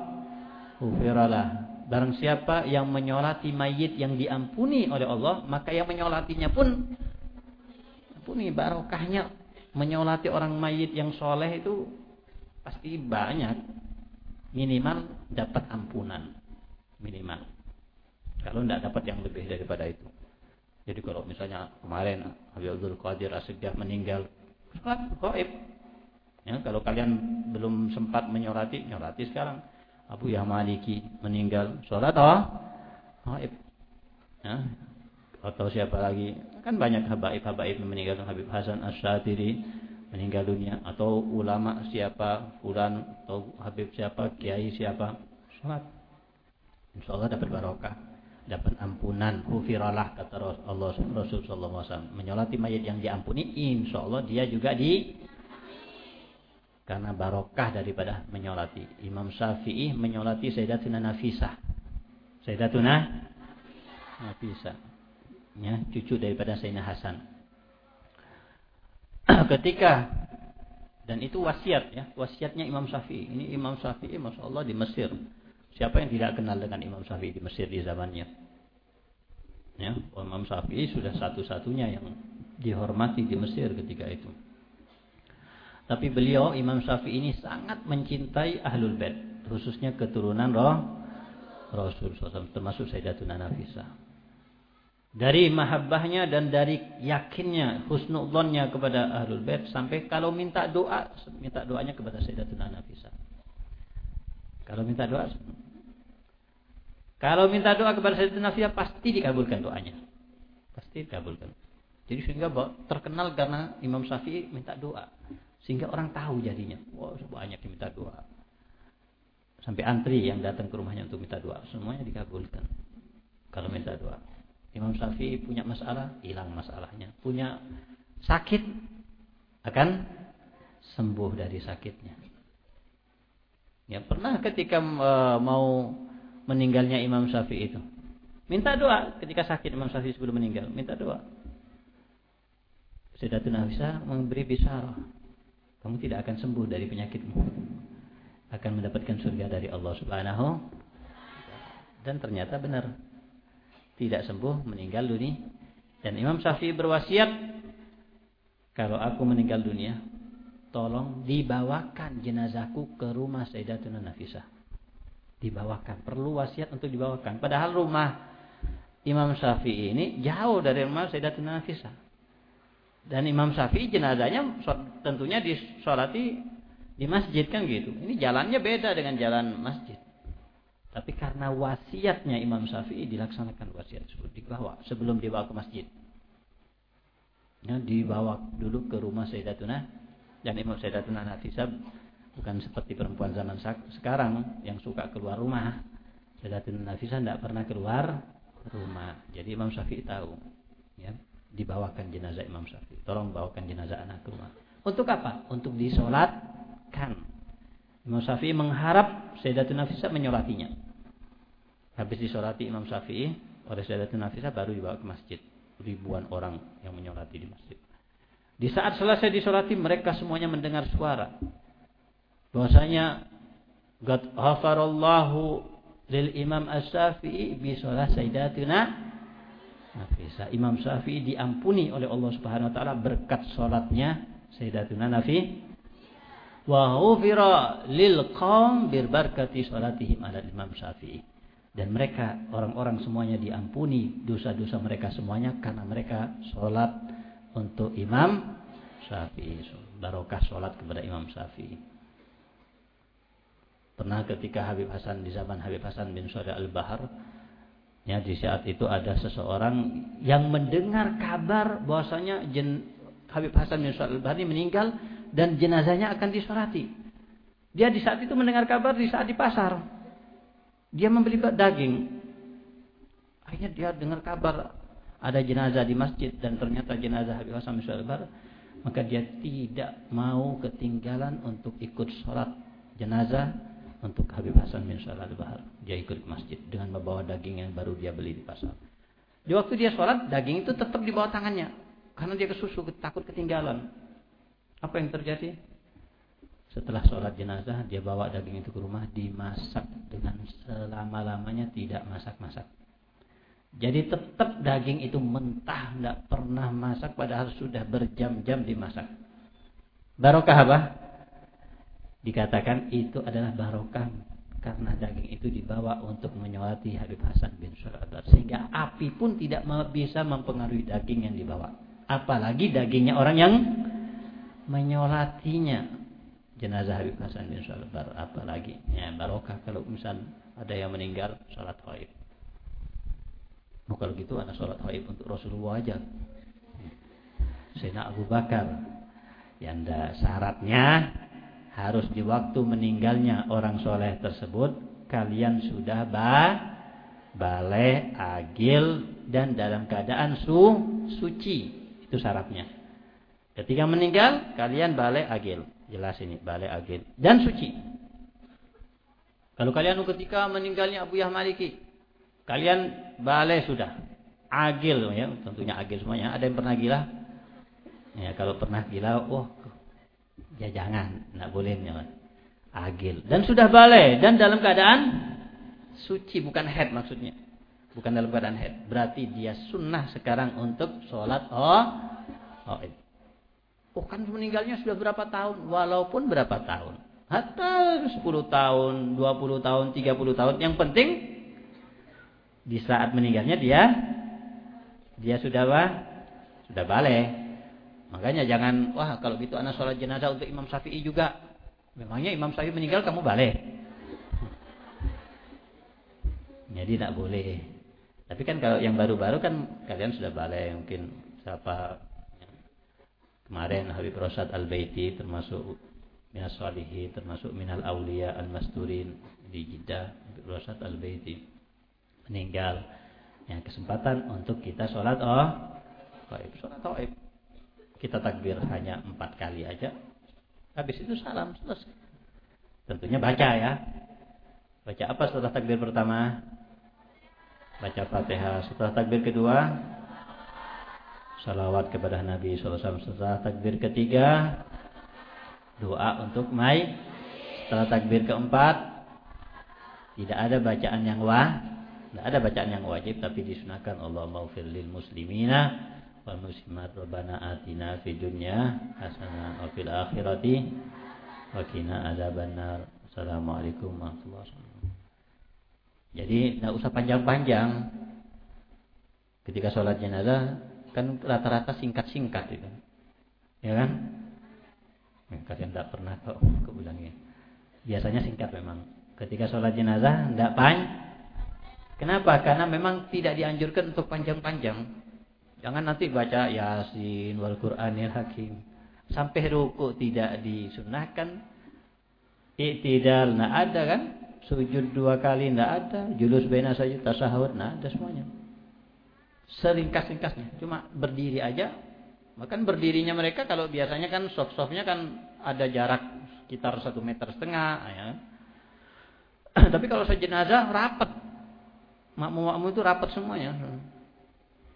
[SPEAKER 1] hufiralah. Barang siapa yang menyolati mayit yang diampuni oleh Allah, maka yang menyolatinya pun ampuni barokahnya. Menyolati orang mayit yang soleh itu pasti banyak. Minimal dapat ampunan. Minimal. Kalau tidak dapat yang lebih daripada itu. Jadi kalau misalnya kemarin Habib Abdul Qadir Asyiddah meninggal, sholat gaib. Ya, kalau kalian belum sempat menyolati, nyolati sekarang Abu Maliki meninggal sholat oh haib ya. atau siapa lagi kan banyak habaib habaib meninggal Habib Hasan Asyadiri meninggal dunia atau ulama siapa fulan atau Habib siapa kiai siapa sholat insya Allah dapat barokah dapat ampunan hufiralah kata Allah Rasul Sallallahu Alaihi Wasallam menyolati mayat yang diampuni insya Allah dia juga di karena barokah daripada menyolati. Imam Syafi'i menyolati Sayyidatuna Nafisah. Sayyidatuna Nafisah. Ya, cucu daripada Sayyidina Hasan. Ketika dan itu wasiat ya, wasiatnya Imam Syafi'i. Ini Imam Syafi'i Masya Allah di Mesir. Siapa yang tidak kenal dengan Imam Syafi'i di Mesir di zamannya? Ya, Imam Syafi'i sudah satu-satunya yang dihormati di Mesir ketika itu. Tapi beliau Imam Syafi'i ini sangat mencintai Ahlul Bait, khususnya keturunan roh Rasul SAW, termasuk Sayyidatuna Nafisah. Dari mahabbahnya dan dari yakinnya, husnudzonnya kepada Ahlul Bait sampai kalau minta doa, minta doanya kepada Sayyidatuna Nafisah. Kalau minta doa kalau minta doa kepada Sayyidatuna Nafisah pasti dikabulkan doanya. Pasti dikabulkan. Jadi sehingga terkenal karena Imam Syafi'i minta doa. Sehingga orang tahu jadinya. Wah, wow, banyak yang minta doa. Sampai antri yang datang ke rumahnya untuk minta doa. Semuanya dikabulkan. Kalau minta doa. Imam Syafi'i punya masalah, hilang masalahnya. Punya sakit, akan sembuh dari sakitnya. Ya pernah ketika e, mau meninggalnya Imam Syafi'i itu. Minta doa ketika sakit Imam Syafi'i sebelum meninggal. Minta doa. Sayyidatuna Aisyah memberi bisyarah kamu tidak akan sembuh dari penyakitmu. Akan mendapatkan surga dari Allah Subhanahu dan ternyata benar. Tidak sembuh, meninggal dunia. Dan Imam Syafi'i berwasiat kalau aku meninggal dunia, tolong dibawakan jenazahku ke rumah Sayyidatuna Nafisah. Dibawakan, perlu wasiat untuk dibawakan. Padahal rumah Imam Syafi'i ini jauh dari rumah Sayyidatuna Nafisah. Dan Imam Syafi'i jenazahnya tentunya disolati di masjid kan gitu. Ini jalannya beda dengan jalan masjid. Tapi karena wasiatnya Imam Syafi'i dilaksanakan wasiat tersebut dibawa sebelum dibawa ke masjid. Ya, dibawa dulu ke rumah Sayyidatuna dan Imam Sayyidatuna Nafisah bukan seperti perempuan zaman sekarang yang suka keluar rumah. Sayyidatuna Nafisah tidak pernah keluar rumah. Jadi Imam Syafi'i tahu. Ya dibawakan jenazah Imam Syafi'i. Tolong bawakan jenazah anak ke rumah. Untuk apa? Untuk disolatkan. Imam Syafi'i mengharap Sayyidatuna Nafisah menyolatinya. Habis disolati Imam Syafi'i oleh Sayyidatuna Nafisah baru dibawa ke masjid. Ribuan orang yang menyolati di masjid. Di saat selesai disolati mereka semuanya mendengar suara. Bahwasanya God hafarallahu lil Imam As-Syafi'i bi sholat Sayyidatuna Nafisah. Imam Syafi'i diampuni oleh Allah Subhanahu wa taala berkat salatnya Sayyidatuna Nafi wa ghufira lil qaum bir barakati salatihim ala Imam Syafi'i dan mereka orang-orang semuanya diampuni dosa-dosa mereka semuanya karena mereka sholat untuk Imam Syafi'i. Barokah sholat kepada Imam Syafi'i. Pernah ketika Habib Hasan di zaman Habib Hasan bin Suri al-Bahar ya di saat itu ada seseorang yang mendengar kabar bahwasanya Habib Hasan bin Suri al-Bahar ini meninggal dan jenazahnya akan disolati dia di saat itu mendengar kabar di saat di pasar dia membeli daging. Akhirnya dia dengar kabar ada jenazah di masjid dan ternyata jenazah Habib Hasan bin maka dia tidak mau ketinggalan untuk ikut sholat jenazah untuk Habib Hasan bin Shalal Bahar. Dia ikut ke masjid dengan membawa daging yang baru dia beli di pasar. Di waktu dia sholat, daging itu tetap di bawah tangannya. Karena dia kesusu, takut ketinggalan. Apa yang terjadi? Setelah sholat jenazah, dia bawa daging itu ke rumah, dimasak dengan selama-lamanya tidak masak-masak. Jadi tetap daging itu mentah, tidak pernah masak, padahal sudah berjam-jam dimasak. Barokah apa? Dikatakan itu adalah barokah karena daging itu dibawa untuk menyolati Habib Hasan bin Suradat sehingga api pun tidak bisa mempengaruhi daging yang dibawa apalagi dagingnya orang yang menyolatinya jenazah Habib Hasan bin Bar apalagi? Ya barokah kalau misal ada yang meninggal sholat haid oh, kalau gitu anak sholat haid untuk Rasulullah aja. Sayyidina Abu Bakar yang ada syaratnya harus di waktu meninggalnya orang soleh tersebut kalian sudah ba balai agil dan dalam keadaan su suci. Itu syaratnya. Ketika meninggal kalian balai agil Jelas ini balik agil dan suci. Kalau kalian ketika meninggalnya Abu Yah Maliki, kalian balik sudah agil ya, tentunya agil semuanya. Ada yang pernah gila? Ya, kalau pernah gila, wah, ya jangan, nggak boleh ya. Agil dan sudah balik dan dalam keadaan suci bukan head maksudnya. Bukan dalam keadaan head. Berarti dia sunnah sekarang untuk sholat oh, oh Oh kan meninggalnya sudah berapa tahun? Walaupun berapa tahun. Hatta 10 tahun, 20 tahun, 30 tahun. Yang penting di saat meninggalnya dia dia sudah apa? Sudah balik. Makanya jangan wah kalau gitu anak sholat jenazah untuk Imam Syafi'i juga. Memangnya Imam Syafi'i meninggal kamu balik. Jadi tidak boleh. Tapi kan kalau yang baru-baru kan kalian sudah balik mungkin siapa Kemarin Habib Rosad Al-Baiti termasuk minas salihi termasuk minal aulia al-masturin di Jeddah Habib Rosad Al-Baiti meninggal. Yang kesempatan untuk kita sholat oh taib sholat taib. Kita takbir hanya empat kali aja. Habis itu salam selesai. Tentunya baca ya. Baca apa setelah takbir pertama? Baca fatihah. Setelah takbir kedua salawat kepada Nabi SAW setelah takbir ketiga. Doa untuk mai. Setelah takbir keempat. Tidak ada bacaan yang wah tidak ada bacaan yang wajib tapi disunahkan. Allah maufir lil muslimina wal muslimat rabbana atina fid dunya hasanah wa fil akhirati wa qina adzabannar assalamualaikum warahmatullahi wabarakatuh. Jadi tidak usah panjang-panjang. Ketika sholat jenazah kan rata-rata singkat-singkat itu. Ya kan? Ya, kalian tidak pernah kok keulangnya biasanya singkat memang. Ketika sholat jenazah tidak pan. Kenapa? Karena memang tidak dianjurkan untuk panjang-panjang. Jangan nanti baca yasin wal quranil hakim. Sampai ruku tidak disunahkan. Iktidal nah ada kan? Sujud dua kali tidak ada. Julus bena saja tasahud nah ada semuanya seringkas-ringkasnya cuma berdiri aja bahkan berdirinya mereka kalau biasanya kan soft-softnya kan ada jarak sekitar satu meter setengah ya. tapi kalau sejenazah rapat makmum-makmum itu rapat semuanya.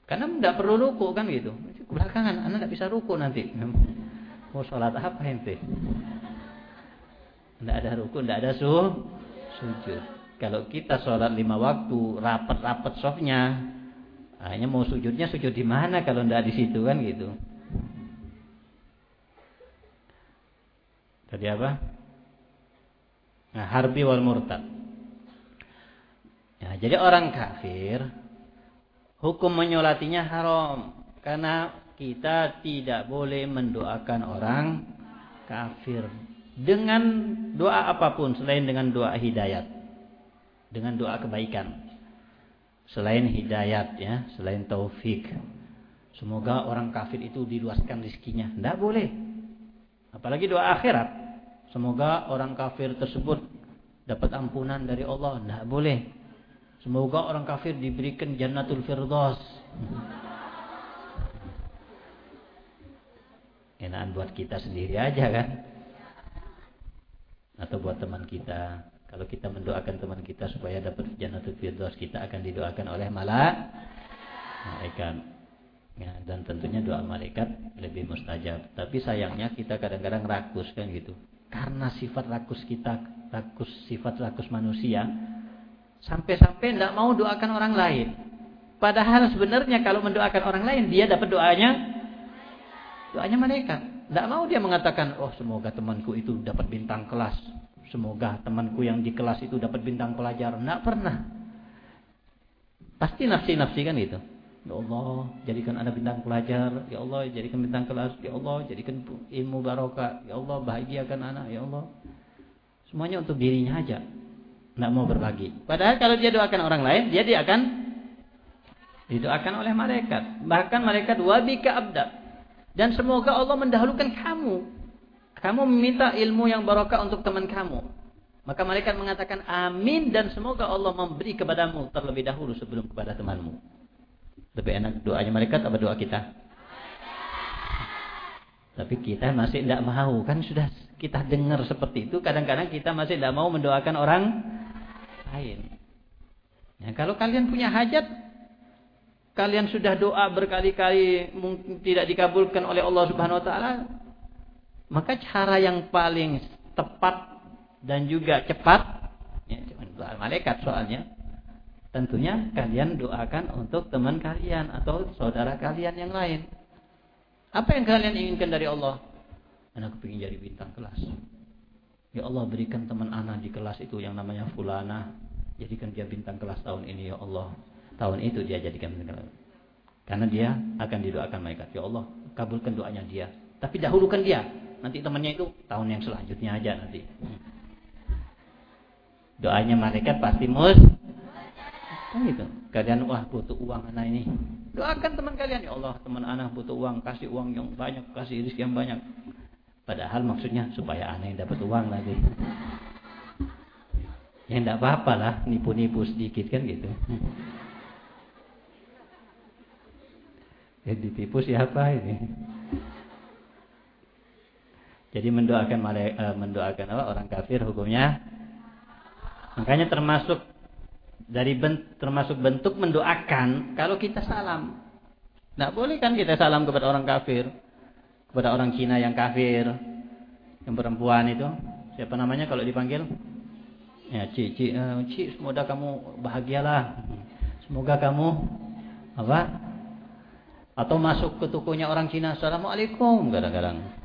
[SPEAKER 1] Karena tidak perlu ruku kan gitu. Belakangan, anak tidak bisa ruku nanti. Mau sholat apa ente? Tidak ada ruku, tidak ada su sujud. Kalau kita sholat lima waktu, rapat-rapat softnya, hanya mau sujudnya sujud di mana kalau tidak di situ kan gitu. Tadi apa? Nah, harbi wal murtad. Ya, jadi orang kafir hukum menyolatinya haram karena kita tidak boleh mendoakan orang kafir dengan doa apa pun selain dengan doa hidayat. Dengan doa kebaikan. Selain hidayat ya, selain taufik. Semoga orang kafir itu diluaskan rezekinya. Tidak boleh. Apalagi doa akhirat. Semoga orang kafir tersebut dapat ampunan dari Allah. Tidak boleh. Semoga orang kafir diberikan jannatul firdaus. Enakan buat kita sendiri aja kan. Atau buat teman kita. Kalau kita mendoakan teman kita supaya dapat jannatul firdaus, kita akan didoakan oleh malaikat. Ya, dan tentunya doa malaikat lebih mustajab. Tapi sayangnya kita kadang-kadang rakus kan gitu. Karena sifat rakus kita, rakus sifat rakus manusia, sampai-sampai tidak mau doakan orang lain. Padahal sebenarnya kalau mendoakan orang lain, dia dapat doanya, doanya malaikat. Tidak mau dia mengatakan, oh semoga temanku itu dapat bintang kelas. Semoga temanku yang di kelas itu dapat bintang pelajar. Tidak pernah. Pasti nafsi-nafsi kan itu. Ya Allah, jadikan anak bintang pelajar. Ya Allah, jadikan bintang kelas. Ya Allah, jadikan ilmu barokah. Ya Allah, bahagiakan anak. Ya Allah. Semuanya untuk dirinya aja. Tidak mau berbagi. Padahal kalau dia doakan orang lain, dia dia akan didoakan oleh malaikat. Bahkan malaikat wabika abda. Dan semoga Allah mendahulukan kamu. Kamu meminta ilmu yang barokah untuk teman kamu. Maka malaikat mengatakan amin dan semoga Allah memberi kepadamu terlebih dahulu sebelum kepada temanmu. Lebih enak doanya malaikat apa doa kita? Tapi kita masih tidak mau. Kan sudah kita dengar seperti itu. Kadang-kadang kita masih tidak mau mendoakan orang lain. Ya, kalau kalian punya hajat, kalian sudah doa berkali-kali mungkin tidak dikabulkan oleh Allah Subhanahu wa taala, maka cara yang paling tepat dan juga cepat ya doa malaikat soalnya tentunya kalian doakan untuk teman kalian atau saudara kalian yang lain. Apa yang kalian inginkan dari Allah? Anak ingin jadi bintang kelas. Ya Allah berikan teman anak di kelas itu yang namanya fulana. Jadikan dia bintang kelas tahun ini ya Allah. Tahun itu dia jadikan bintang kelas. Karena dia akan didoakan malaikat. Ya Allah kabulkan doanya dia. Tapi dahulukan dia. Nanti temannya itu tahun yang selanjutnya aja nanti. Doanya malaikat pasti mus Kan gitu. Kalian wah butuh uang anak ini. Doakan teman kalian ya Allah, teman anak butuh uang, kasih uang yang banyak, kasih rezeki yang banyak. Padahal maksudnya supaya anak yang dapat uang lagi. Ya enggak apa-apa lah, nipu-nipu sedikit kan gitu. Ya ditipu siapa ini? Jadi mendoakan eh, mendoakan apa orang kafir hukumnya makanya termasuk dari bent, termasuk bentuk mendoakan kalau kita salam. Tidak boleh kan kita salam kepada orang kafir, kepada orang Cina yang kafir, yang perempuan itu, siapa namanya kalau dipanggil? Ya, Ci, Ci, uh, Ci, semoga kamu bahagialah. Semoga kamu apa? Atau masuk ke tokonya orang Cina, Assalamualaikum kadang-kadang.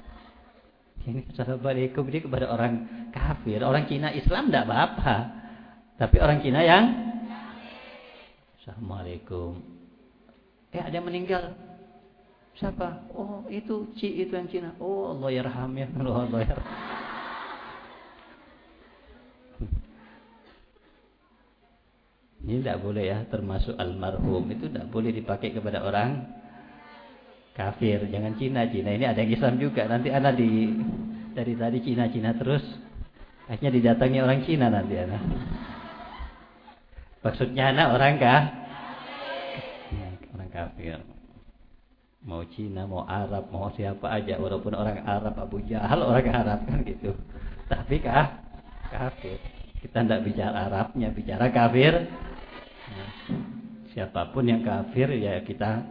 [SPEAKER 1] Ini Assalamualaikum ini kepada orang kafir, orang Cina Islam tidak apa-apa. Tapi orang Cina yang Assalamualaikum. Eh ada yang meninggal. Siapa? Oh itu Ci itu yang Cina. Oh Allah ya raham ya Allah, Allah ya Ini tidak boleh ya termasuk almarhum itu tidak boleh dipakai kepada orang kafir. Jangan Cina Cina ini ada yang Islam juga. Nanti anak di dari tadi Cina Cina terus akhirnya didatangi orang Cina nanti anak. Maksudnya anak orang kah? Orang kafir. Mau Cina, mau Arab, mau siapa aja. Walaupun orang Arab, Abu Jahal orang Arab kan gitu. Tapi kah? Kafir. Kita tidak bicara Arabnya, bicara kafir. Nah.
[SPEAKER 2] Siapa pun yang kafir ya kita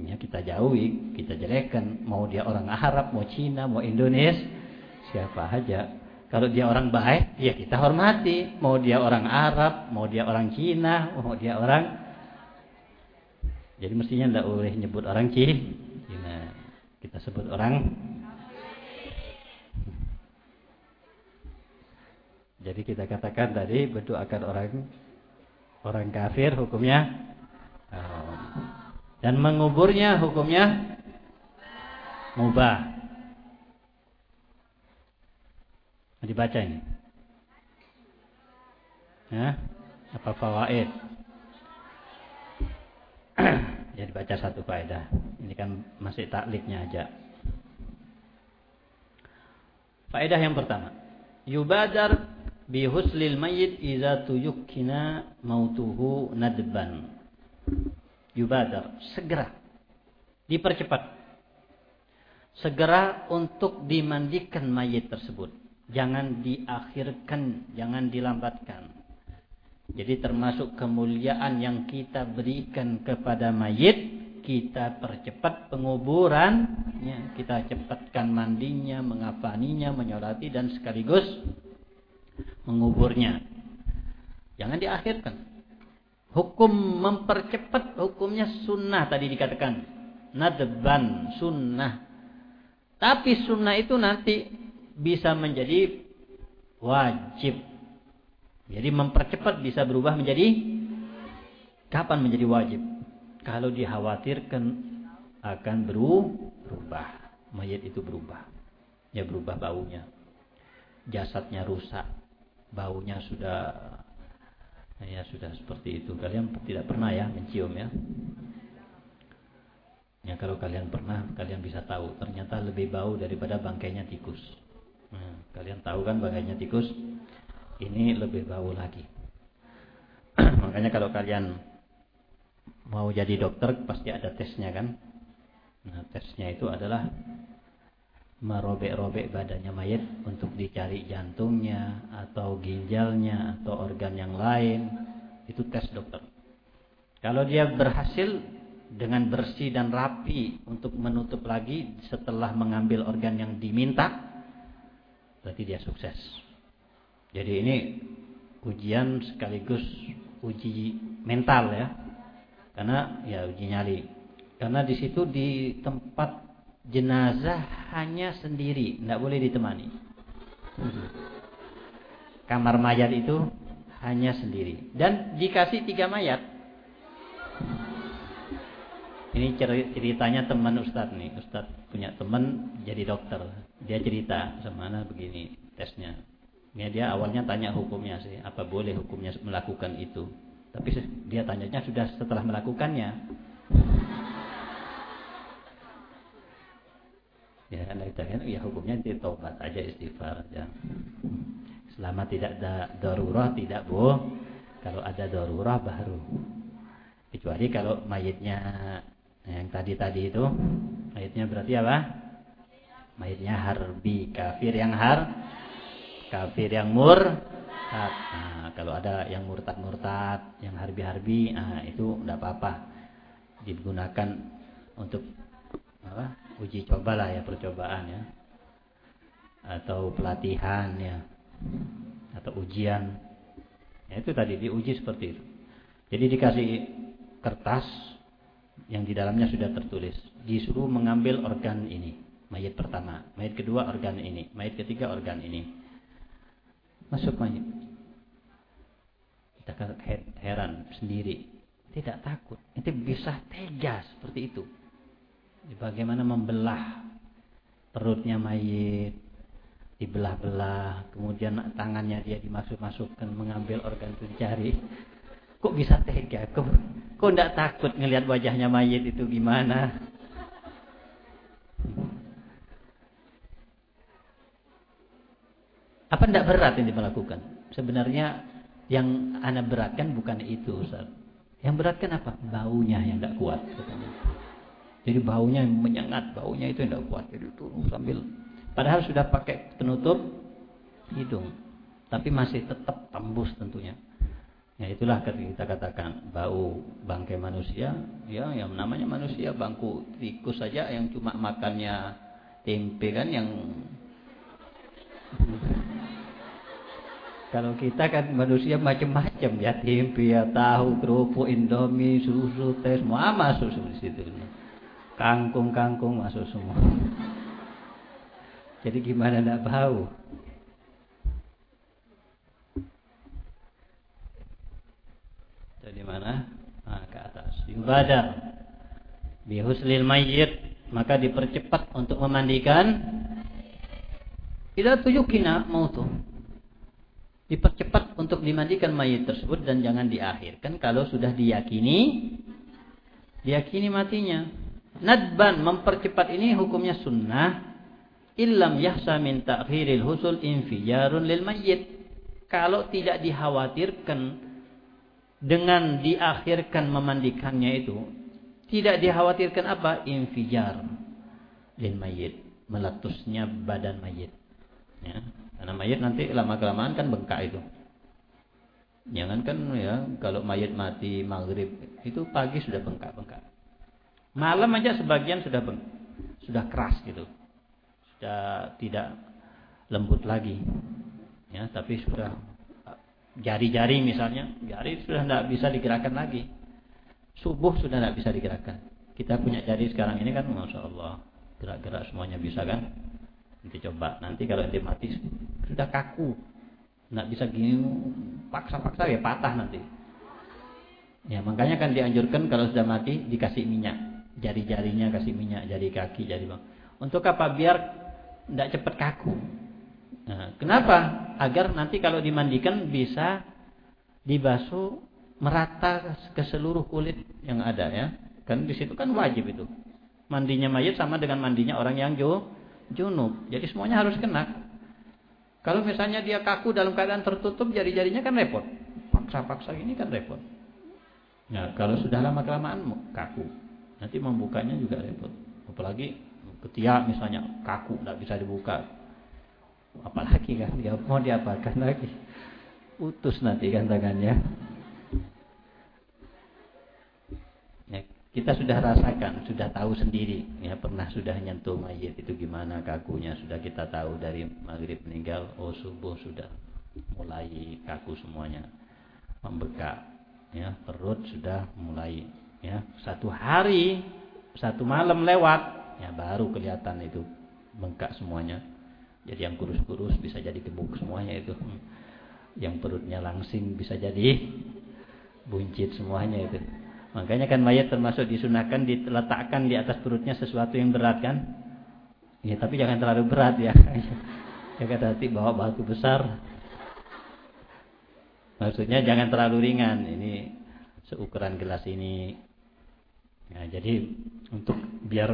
[SPEAKER 2] ya kita jauhi, kita jelekkan. Mau dia orang Arab, mau Cina, mau Indonesia, siapa aja. Kalau dia orang baik, ya kita hormati. Mau dia orang Arab, mau dia orang Cina, mau dia orang jadi mestinya tidak boleh nyebut orang Cina. Kita sebut orang Jadi kita katakan tadi berdoakan orang orang kafir hukumnya dan menguburnya hukumnya mubah. Dibaca ini. Ya, apa fawaid? ya dibaca satu faedah. Ini kan masih takliknya aja. Faedah yang pertama. Yubadar bihuslil mayyit iza tuyukkina mautuhu nadban. Yubadar, segera. Dipercepat. Segera untuk dimandikan mayit tersebut. Jangan diakhirkan, jangan dilambatkan. Jadi termasuk kemuliaan yang kita berikan kepada mayit, kita percepat penguburannya, kita cepatkan mandinya, mengafaninya, menyolati dan sekaligus menguburnya. Jangan diakhirkan. Hukum mempercepat hukumnya sunnah tadi dikatakan. Nadban sunnah. Tapi sunnah itu nanti bisa menjadi wajib. Jadi mempercepat bisa berubah menjadi kapan menjadi wajib? Kalau dikhawatirkan akan berubah, mayat itu berubah. Ya berubah baunya. Jasadnya rusak baunya sudah ya sudah seperti itu. Kalian tidak pernah ya mencium ya. Ya kalau kalian pernah, kalian bisa tahu ternyata lebih bau daripada bangkainya tikus. Nah, kalian tahu kan bangkainya tikus ini lebih bau lagi. Makanya kalau kalian mau jadi dokter pasti ada tesnya kan. Nah, tesnya itu adalah merobek-robek badannya mayat untuk dicari jantungnya atau ginjalnya atau organ yang lain. Itu tes dokter. Kalau dia berhasil dengan bersih dan rapi untuk menutup lagi setelah mengambil organ yang diminta berarti dia sukses. Jadi ini ujian sekaligus uji mental ya. Karena ya uji nyali. Karena di situ di tempat jenazah hanya sendiri, tidak boleh ditemani. Kamar mayat itu hanya sendiri dan dikasih tiga mayat. Ini ceritanya teman Ustadz nih. Ustadz punya teman jadi dokter. Dia cerita sama begini tesnya. Ya, dia awalnya tanya hukumnya sih, apa boleh hukumnya melakukan itu. Tapi dia tanyanya sudah setelah melakukannya. Ya anda katakan ya hukumnya itu taubat aja istighfar aja. Selama tidak ada darurah tidak bu. Kalau ada darurah baru. Kecuali kalau mayitnya yang tadi-tadi itu mayitnya berarti apa? Mayitnya harbi kafir yang har kafir yang mur nah, kalau ada yang murtad-murtad yang harbi-harbi nah, itu tidak apa-apa. Digunakan untuk apa uji cobalah ya percobaan ya. Atau pelatihan ya. Atau ujian. Ya itu tadi diuji seperti itu. Jadi dikasih kertas yang di dalamnya sudah tertulis. Disuruh mengambil organ ini mayat pertama. Mayat kedua organ ini. Mayat ketiga organ ini. Masuk mayat. Kita heran sendiri. Tidak takut. Itu bisa tegas seperti itu bagaimana membelah perutnya mayit dibelah-belah kemudian tangannya dia dimasuk-masukkan mengambil organ itu dicari kok bisa tega? Kok kok tidak takut ngelihat wajahnya mayit itu gimana? Apa tidak berat ini melakukan? Sebenarnya yang anak beratkan bukan itu Ustaz. yang beratkan apa? Baunya yang tidak kuat katanya. Jadi baunya menyengat, baunya itu tidak kuat. Jadi itu sambil padahal sudah pakai penutup hidung, tapi masih tetap tembus tentunya.
[SPEAKER 1] Ya itulah kita katakan bau bangkai manusia, ya yang namanya manusia bangku tikus saja yang cuma makannya tempe kan yang kalau kita kan manusia macam-macam ya tempe ya tahu kerupuk indomie susu teh semua masuk di situ kangkung kangkung masuk semua. Jadi gimana tidak bau? Jadi mana? Nah, ke atas. Yubadar. Bihuslil mayyit. Maka dipercepat untuk memandikan. Tidak tuyukina mautu. Dipercepat untuk dimandikan mayit tersebut dan jangan diakhirkan kalau sudah diyakini. Diyakini matinya nadban mempercepat ini hukumnya sunnah. Illam yahsa min ta'khiril husul infijarun lil mayyit. Kalau tidak dikhawatirkan dengan diakhirkan memandikannya itu tidak dikhawatirkan apa? Infijar lil mayit meletusnya badan mayit ya karena mayit nanti lama kelamaan kan bengkak itu. Jangan kan ya kalau mayit mati maghrib itu pagi sudah bengkak-bengkak malam aja sebagian sudah beng sudah keras gitu sudah tidak lembut lagi ya tapi sudah jari-jari misalnya, jari sudah tidak bisa digerakkan lagi. Subuh sudah tidak bisa digerakkan. Kita punya jari sekarang ini kan, masya Allah, gerak-gerak semuanya bisa kan? Nanti coba, nanti kalau nanti mati sudah kaku, tidak bisa gini, paksa-paksa ya patah nanti. Ya makanya kan dianjurkan kalau sudah mati dikasih minyak, jari-jarinya kasih minyak, jari kaki, jari bang. Untuk apa? Biar tidak cepat kaku. Nah, kenapa? Agar nanti kalau dimandikan bisa dibasuh merata ke seluruh kulit yang ada ya. Kan di situ kan wajib itu. Mandinya mayat sama dengan mandinya orang yang jo, junub. Jadi semuanya harus kena. Kalau misalnya dia kaku dalam keadaan tertutup jari-jarinya kan repot. Paksa-paksa ini kan repot. Ya, kalau sudah lama kelamaan kaku. Nanti membukanya juga repot. Apalagi ketiak misalnya kaku, tidak bisa dibuka. Apalagi kan dia mau diapakan lagi. Putus nanti kan tangannya ya, kita sudah rasakan sudah tahu sendiri. Ya pernah sudah nyentuh mayit itu gimana kakunya? Sudah kita tahu dari maghrib meninggal oh subuh sudah mulai kaku semuanya. Membekak ya perut sudah mulai ya satu hari satu malam lewat ya baru kelihatan itu bengkak semuanya jadi yang kurus-kurus bisa jadi gemuk semuanya itu. Yang perutnya langsing bisa jadi buncit semuanya itu. Makanya kan mayat termasuk disunahkan diletakkan di atas perutnya sesuatu yang berat kan? Ya tapi jangan terlalu berat ya. Jaga hati bawa batu besar. Maksudnya jangan terlalu ringan. Ini seukuran gelas ini. Ya, jadi untuk biar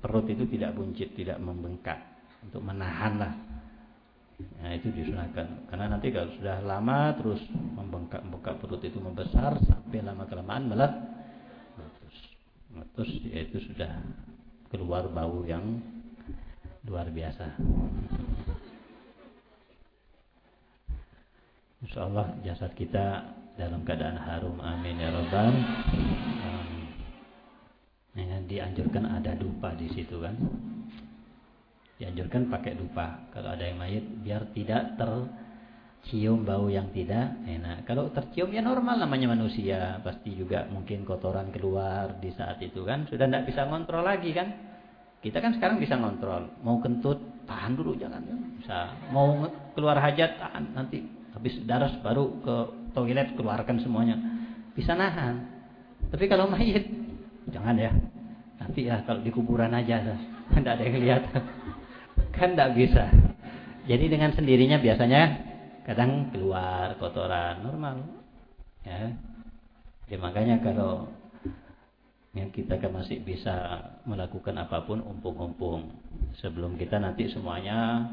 [SPEAKER 1] perut itu tidak buncit, tidak membengkak untuk menahan lah. Nah itu disunahkan. Karena nanti kalau sudah lama terus membengkak-bengkak perut itu membesar sampai lama kelamaan melet meletus. Meletus yaitu sudah keluar bau yang luar biasa. Insya Allah jasad kita dalam keadaan harum. Amin ya robbal. Ya, dianjurkan ada dupa di situ kan. Dianjurkan pakai dupa. Kalau ada yang mayit biar tidak tercium bau yang tidak enak. Kalau tercium ya normal namanya manusia. Pasti juga mungkin kotoran keluar di saat itu kan. Sudah tidak bisa ngontrol lagi kan. Kita kan sekarang bisa ngontrol. Mau kentut tahan dulu jangan. Bisa. Mau keluar hajat tahan. Nanti habis darah baru ke toilet keluarkan semuanya. Bisa nahan. Tapi kalau mayit jangan ya. Nanti ya kalau di kuburan aja tidak ada yang lihat. Kan tidak bisa. Jadi dengan sendirinya biasanya kadang keluar kotoran normal. Ya. ya makanya kalau yang kita kan masih bisa melakukan apa pun umpung-umpung sebelum kita nanti semuanya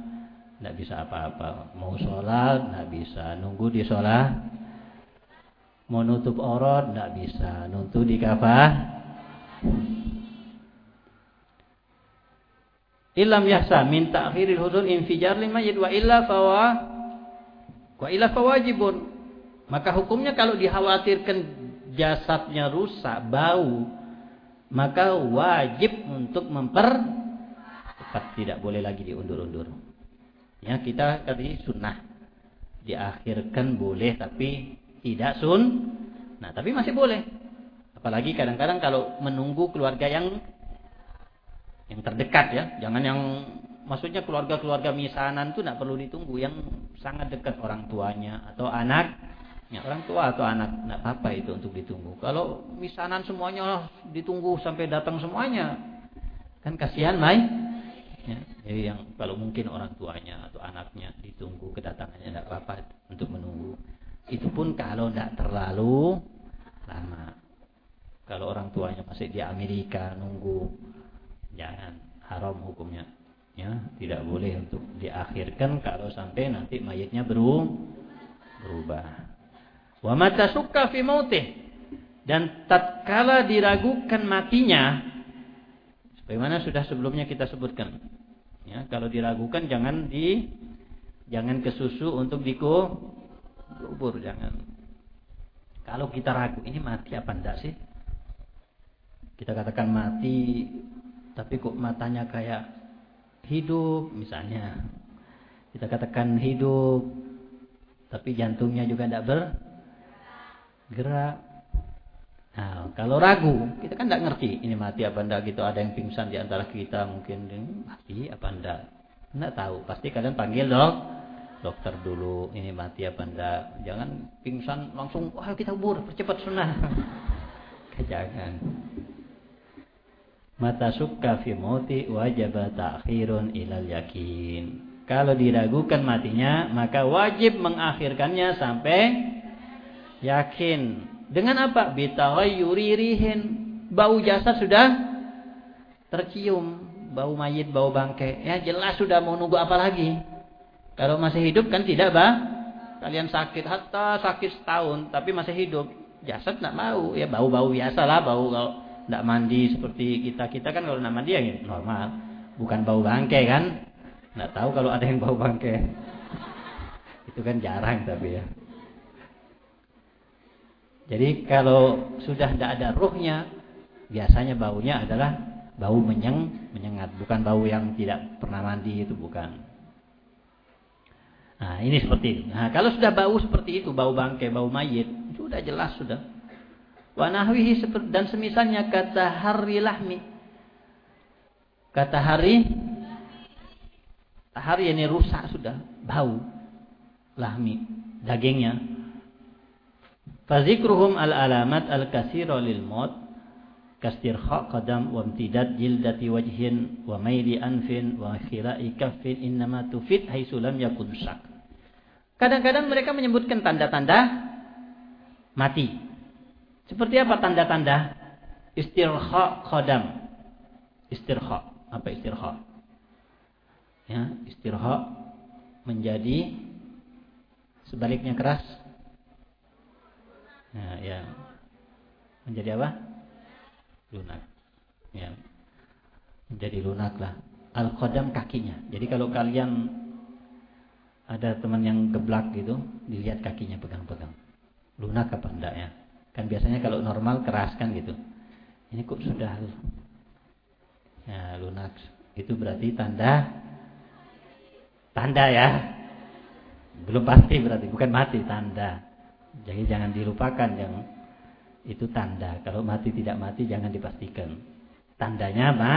[SPEAKER 1] tidak bisa apa-apa. Mau sholat tidak bisa. Nunggu di sholat. Mau nutup orot tidak bisa. Nuntu di kafah Ilam yahsa min ta'khiril huzur infijar lil mayyit wa illa fawa wa illa fawajibun. Maka hukumnya kalau dikhawatirkan jasadnya rusak, bau, maka wajib untuk memper tidak boleh lagi diundur-undur. Ya, kita tadi sunnah diakhirkan boleh tapi tidak sun. Nah, tapi masih boleh. Apalagi kadang-kadang kalau menunggu keluarga yang yang terdekat ya, jangan yang maksudnya keluarga-keluarga misanan itu tidak perlu ditunggu. Yang sangat dekat orang tuanya atau anak ya, orang tua atau anak tidak apa itu untuk ditunggu. Kalau misanan semuanya ditunggu sampai datang semuanya kan kasihan mai. Ya, jadi yang kalau mungkin orang tuanya atau anaknya ditunggu kedatangannya tidak apa-apa untuk menunggu. Itu pun kalau tidak terlalu lama kalau orang tuanya masih di Amerika nunggu jangan haram hukumnya. Ya tidak boleh untuk diakhirkan kalau sampai nanti mayatnya berubah. Wa mata suka fi mautih. Dan tatkala diragukan matinya sebagaimana sudah sebelumnya kita sebutkan ya kalau diragukan jangan di jangan ke susu untuk dikubur jangan. Kalau kita ragu ini mati apa enggak sih kita katakan mati tapi kok matanya kayak hidup misalnya. Kita katakan hidup tapi jantungnya juga tidak bergerak nah kalau ragu kita kan tidak ngerti ini mati apa enggak gitu. Ada yang pingsan di antara kita mungkin mati apa enggak enggak tahu. Pasti kalian panggil dok dokter dulu ini mati apa enggak jangan pingsan langsung wah kita ubur percepat sunnah jangan mata suka fi mauti wajib ta'khirun ilal yakin. Kalau diragukan matinya, maka wajib mengakhirkannya sampai yakin. Dengan apa? Bitaghayyuri rihin. Bau jasad sudah tercium, bau mayit, bau bangkai. Ya jelas sudah mau nunggu apa lagi? Kalau masih hidup kan tidak, Bah. Kalian sakit hatta sakit setahun tapi masih hidup. Jasad tidak mau, ya bau-bau biasa lah, bau kalau tidak mandi seperti kita. Kita kan kalau tidak mandi ya normal. Bukan bau bangkai kan? Tidak tahu kalau ada yang bau bangkai. Itu kan jarang tapi ya. Jadi kalau sudah tidak ada ruhnya biasanya baunya adalah bau menyeng menyengat. Bukan bau yang tidak pernah mandi itu bukan. Nah ini seperti itu. Nah kalau sudah bau seperti itu bau bangkai bau mayit sudah jelas sudah wa nahwihi dan semisalnya kata hari lahmi. Kata hari hari ini rusak sudah bau lahmi dagingnya. Fazikruhum al alamat al kasira lil maut kastirha qadam wa imtidad jildati wajhin wa maili anfin wa khira'i kaffin innama tufid haitsu lam yakun syak kadang-kadang mereka menyebutkan tanda-tanda mati seperti apa tanda-tanda istirha khodam? Istirha. Apa istirha? Ya, istirha menjadi sebaliknya keras. Nah, ya. Menjadi apa? Lunak. Ya. Menjadi lunak lah. Al-khodam kakinya. Jadi kalau kalian ada teman yang geblak gitu, dilihat kakinya pegang-pegang. Lunak apa enggak ya? Kan biasanya kalau normal keras kan gitu. Ini kok sudah ya, lunak. Itu berarti tanda tanda ya. Belum pasti berarti, bukan mati tanda. Jadi jangan dilupakan yang itu tanda. Kalau mati tidak mati jangan dipastikan. Tandanya apa?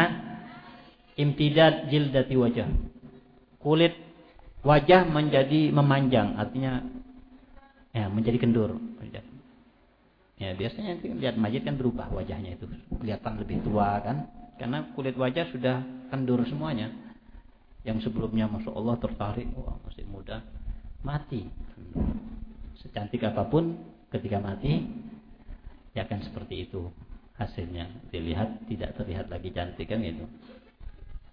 [SPEAKER 1] Imtidad jildati wajah. Kulit wajah menjadi memanjang, artinya ya menjadi kendur. Ya biasanya nanti lihat mayit kan berubah wajahnya itu, kelihatan lebih tua kan, karena kulit wajah sudah kendur semuanya. Yang sebelumnya masya Allah tertarik, wah masih muda, mati. Secantik apa pun ketika mati, ya kan seperti itu hasilnya. Dilihat tidak terlihat lagi cantik kan itu.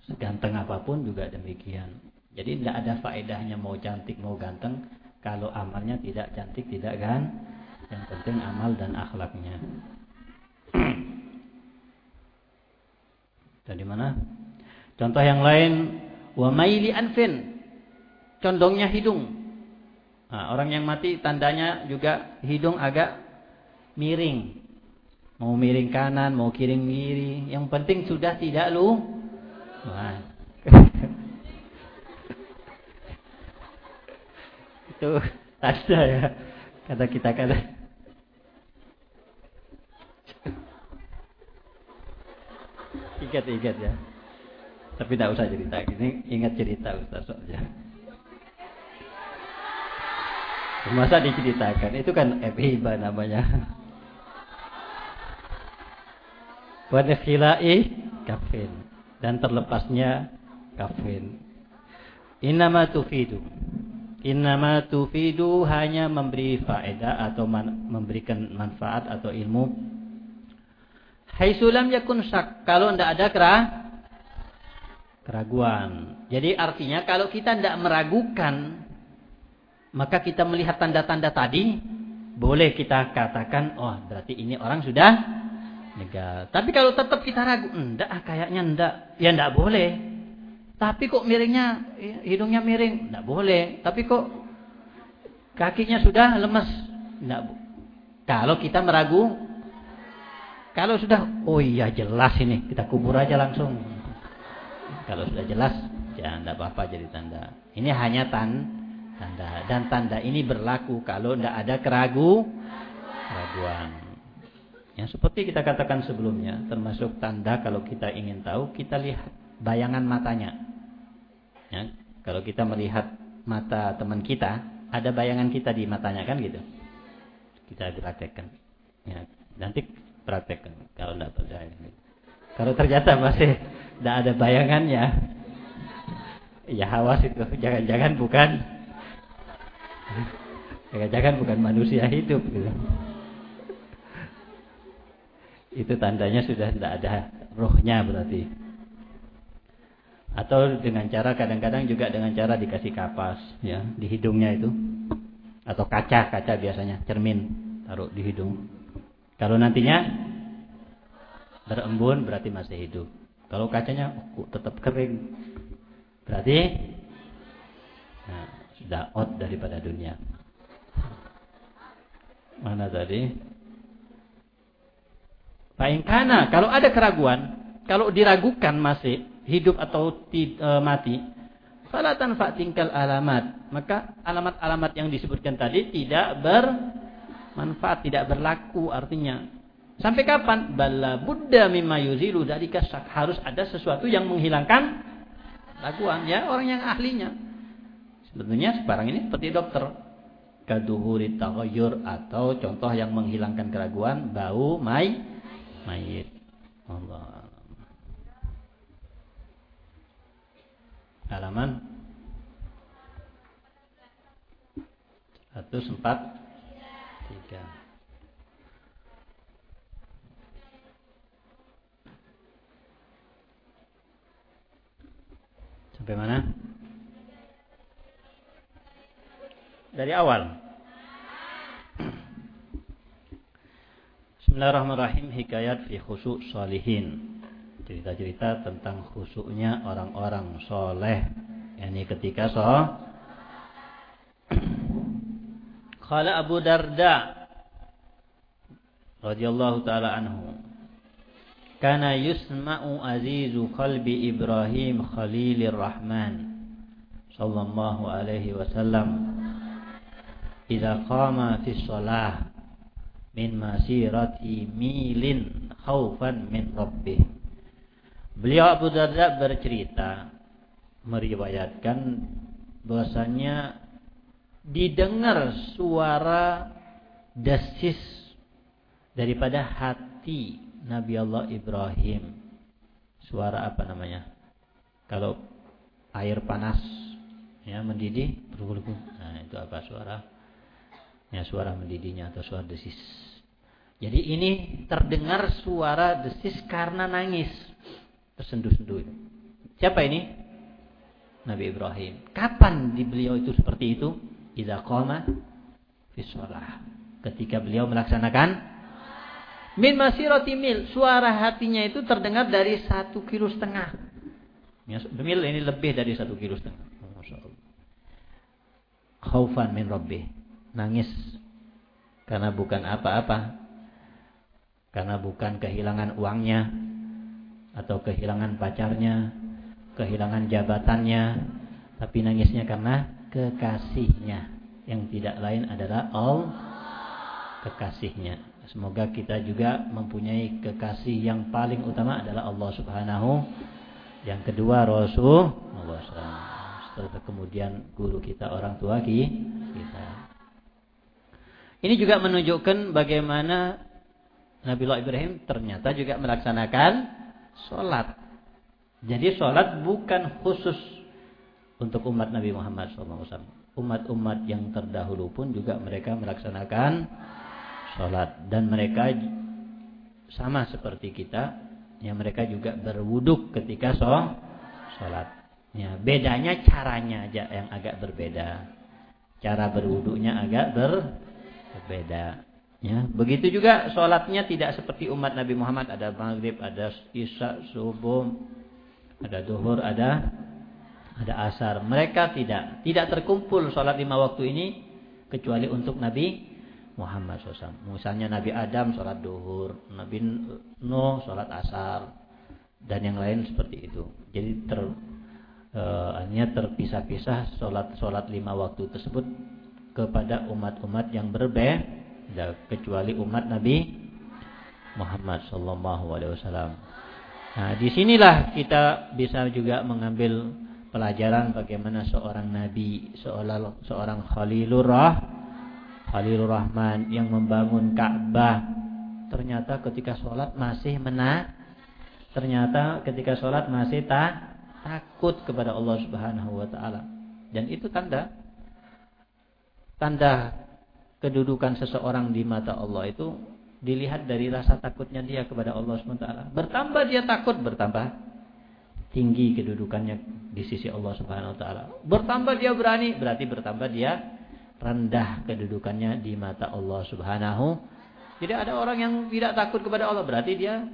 [SPEAKER 1] Seganteng apa pun juga demikian. Jadi tidak ada faedahnya mau cantik mau ganteng kalau amalnya tidak cantik tidak kan yang penting amal dan akhlaknya. Dari mana? Contoh yang lain, wa maili anfin. Condongnya hidung. Nah, orang yang mati tandanya juga hidung agak miring. Mau miring kanan, mau kiring kiri. Yang penting sudah tidak lu. Nah. Itu tanda ya. Kata kita kata. Ikat-ikat ya. Tapi tidak usah cerita. Ini ingat cerita Ustaz soalnya. Masa diceritakan? Itu kan FIBA namanya. Wadakhilai kafin. Dan terlepasnya kafin. Innama tufidu. Innama tufidu hanya memberi faedah atau memberikan manfaat atau ilmu. Haisulam yakun syak. Kalau tidak ada kerah, keraguan. Jadi artinya kalau kita tidak meragukan maka kita melihat tanda-tanda tadi, boleh kita katakan, oh berarti ini orang sudah meninggal. Tapi kalau tetap kita ragu, enggak, ah, kayaknya enggak, ya enggak boleh. Tapi kok miringnya, hidungnya miring, enggak boleh. Tapi kok kakinya sudah lemas, enggak. Kalau kita meragu, kalau sudah, oh iya jelas ini, kita kubur aja langsung. Kalau sudah jelas, ya enggak apa-apa jadi tanda. Ini hanya tan tanda. Dan tanda ini berlaku kalau tidak ada keragu keraguan. Yang seperti kita katakan sebelumnya termasuk tanda kalau kita ingin tahu kita lihat bayangan matanya. Ya, kalau kita melihat mata teman kita ada bayangan kita di matanya kan gitu? Kita praktekkan ya, nanti praktekkan kalau tidak percaya kalau ternyata masih tidak ada bayangannya ya awas itu jangan-jangan bukan Jangan-jangan bukan manusia hidup gitu. Itu tandanya sudah tidak ada rohnya berarti. Atau dengan cara kadang-kadang juga dengan cara dikasih kapas ya di hidungnya itu. Atau kaca, kaca biasanya cermin taruh di hidung. Kalau nantinya berembun berarti masih hidup. Kalau kacanya oh, tetap kering berarti nah, sudah out daripada dunia. Mana tadi? Paingkana, kalau ada keraguan, kalau diragukan masih hidup atau e, mati, fala tanfa tingkal alamat. Maka alamat-alamat yang disebutkan tadi tidak bermanfaat, tidak berlaku artinya. Sampai kapan? Bala Buddha mimma yuzilu dari kasak. Harus ada sesuatu yang menghilangkan raguan ya orang yang ahlinya. Sebetulnya sekarang ini seperti dokter. Kaduhuri tagoyur atau contoh yang menghilangkan keraguan bau mai mayit. Allah. Halaman 143 Sampai mana? dari awal. Bismillahirrahmanirrahim hikayat fi khusuk salihin. Cerita-cerita tentang khusuknya orang-orang soleh. Ini ketika so. Khala Abu Darda radhiyallahu taala anhu. Kana yusma'u azizu qalbi Ibrahim Khalilir Rahman sallallahu alaihi wasallam idza qama fi shalah min masirati milin khaufan min rabbih. Beliau Abu Darda bercerita meriwayatkan bahwasanya didengar suara desis daripada hati Nabi Allah Ibrahim. Suara apa namanya? Kalau air panas ya mendidih bergulung. Nah, itu apa suara? ya suara mendidihnya atau suara desis. Jadi ini terdengar suara desis karena nangis. Tersenduh-senduh. Siapa ini? Nabi Ibrahim. Kapan di beliau itu seperti itu? Idza qama fi Ketika beliau melaksanakan min masirati mil, suara hatinya itu terdengar dari satu kilo setengah. Ya, mil ini lebih dari satu kilo setengah. khaufan min rabbih. Nangis karena bukan apa-apa. Karena bukan kehilangan uangnya atau kehilangan pacarnya, kehilangan jabatannya, tapi nangisnya karena kekasihnya yang tidak lain adalah Allah kekasihnya. Semoga kita juga mempunyai kekasih yang paling utama adalah Allah Subhanahu. Yang kedua Rasulullah Setelah kemudian guru kita orang tua kita. Ini juga menunjukkan bagaimana Nabi Allah Ibrahim ternyata juga melaksanakan sholat. Jadi sholat bukan khusus untuk umat Nabi Muhammad SAW. Umat-umat yang terdahulu pun juga mereka melaksanakan sholat. Dan mereka sama seperti kita. Ya mereka juga berwuduk ketika sholat. Ya bedanya caranya aja yang agak berbeda. Cara berwuduknya agak ber berbeda. Ya begitu juga sholatnya tidak seperti umat Nabi Muhammad. Ada maghrib ada isya subuh ada duhur ada ada asar. Mereka tidak tidak terkumpul sholat lima waktu ini kecuali untuk Nabi Muhammad SAW. Misalnya Nabi Adam sholat duhur, Nabi Nuh sholat asar, dan yang lain seperti itu. Jadi ter, e, terpisah-pisah sholat-sholat lima waktu tersebut kepada umat-umat yang berbeda, kecuali umat Nabi Muhammad SAW. Nah, di sinilah kita bisa juga mengambil pelajaran bagaimana seorang nabi, seorang seorang Khalilur Khalilur Rahman yang membangun Ka'bah. Ternyata ketika sholat masih mena ternyata ketika sholat masih tak takut kepada Allah Subhanahu Wa Taala. Dan itu tanda tanda kedudukan seseorang di mata Allah itu dilihat dari rasa takutnya dia kepada Allah Subhanahu Wa Taala. Bertambah dia takut bertambah tinggi kedudukannya di sisi Allah Subhanahu Wa Taala. Bertambah dia berani berarti bertambah dia rendah kedudukannya di mata Allah Subhanahu. Jadi ada orang yang tidak takut kepada Allah berarti dia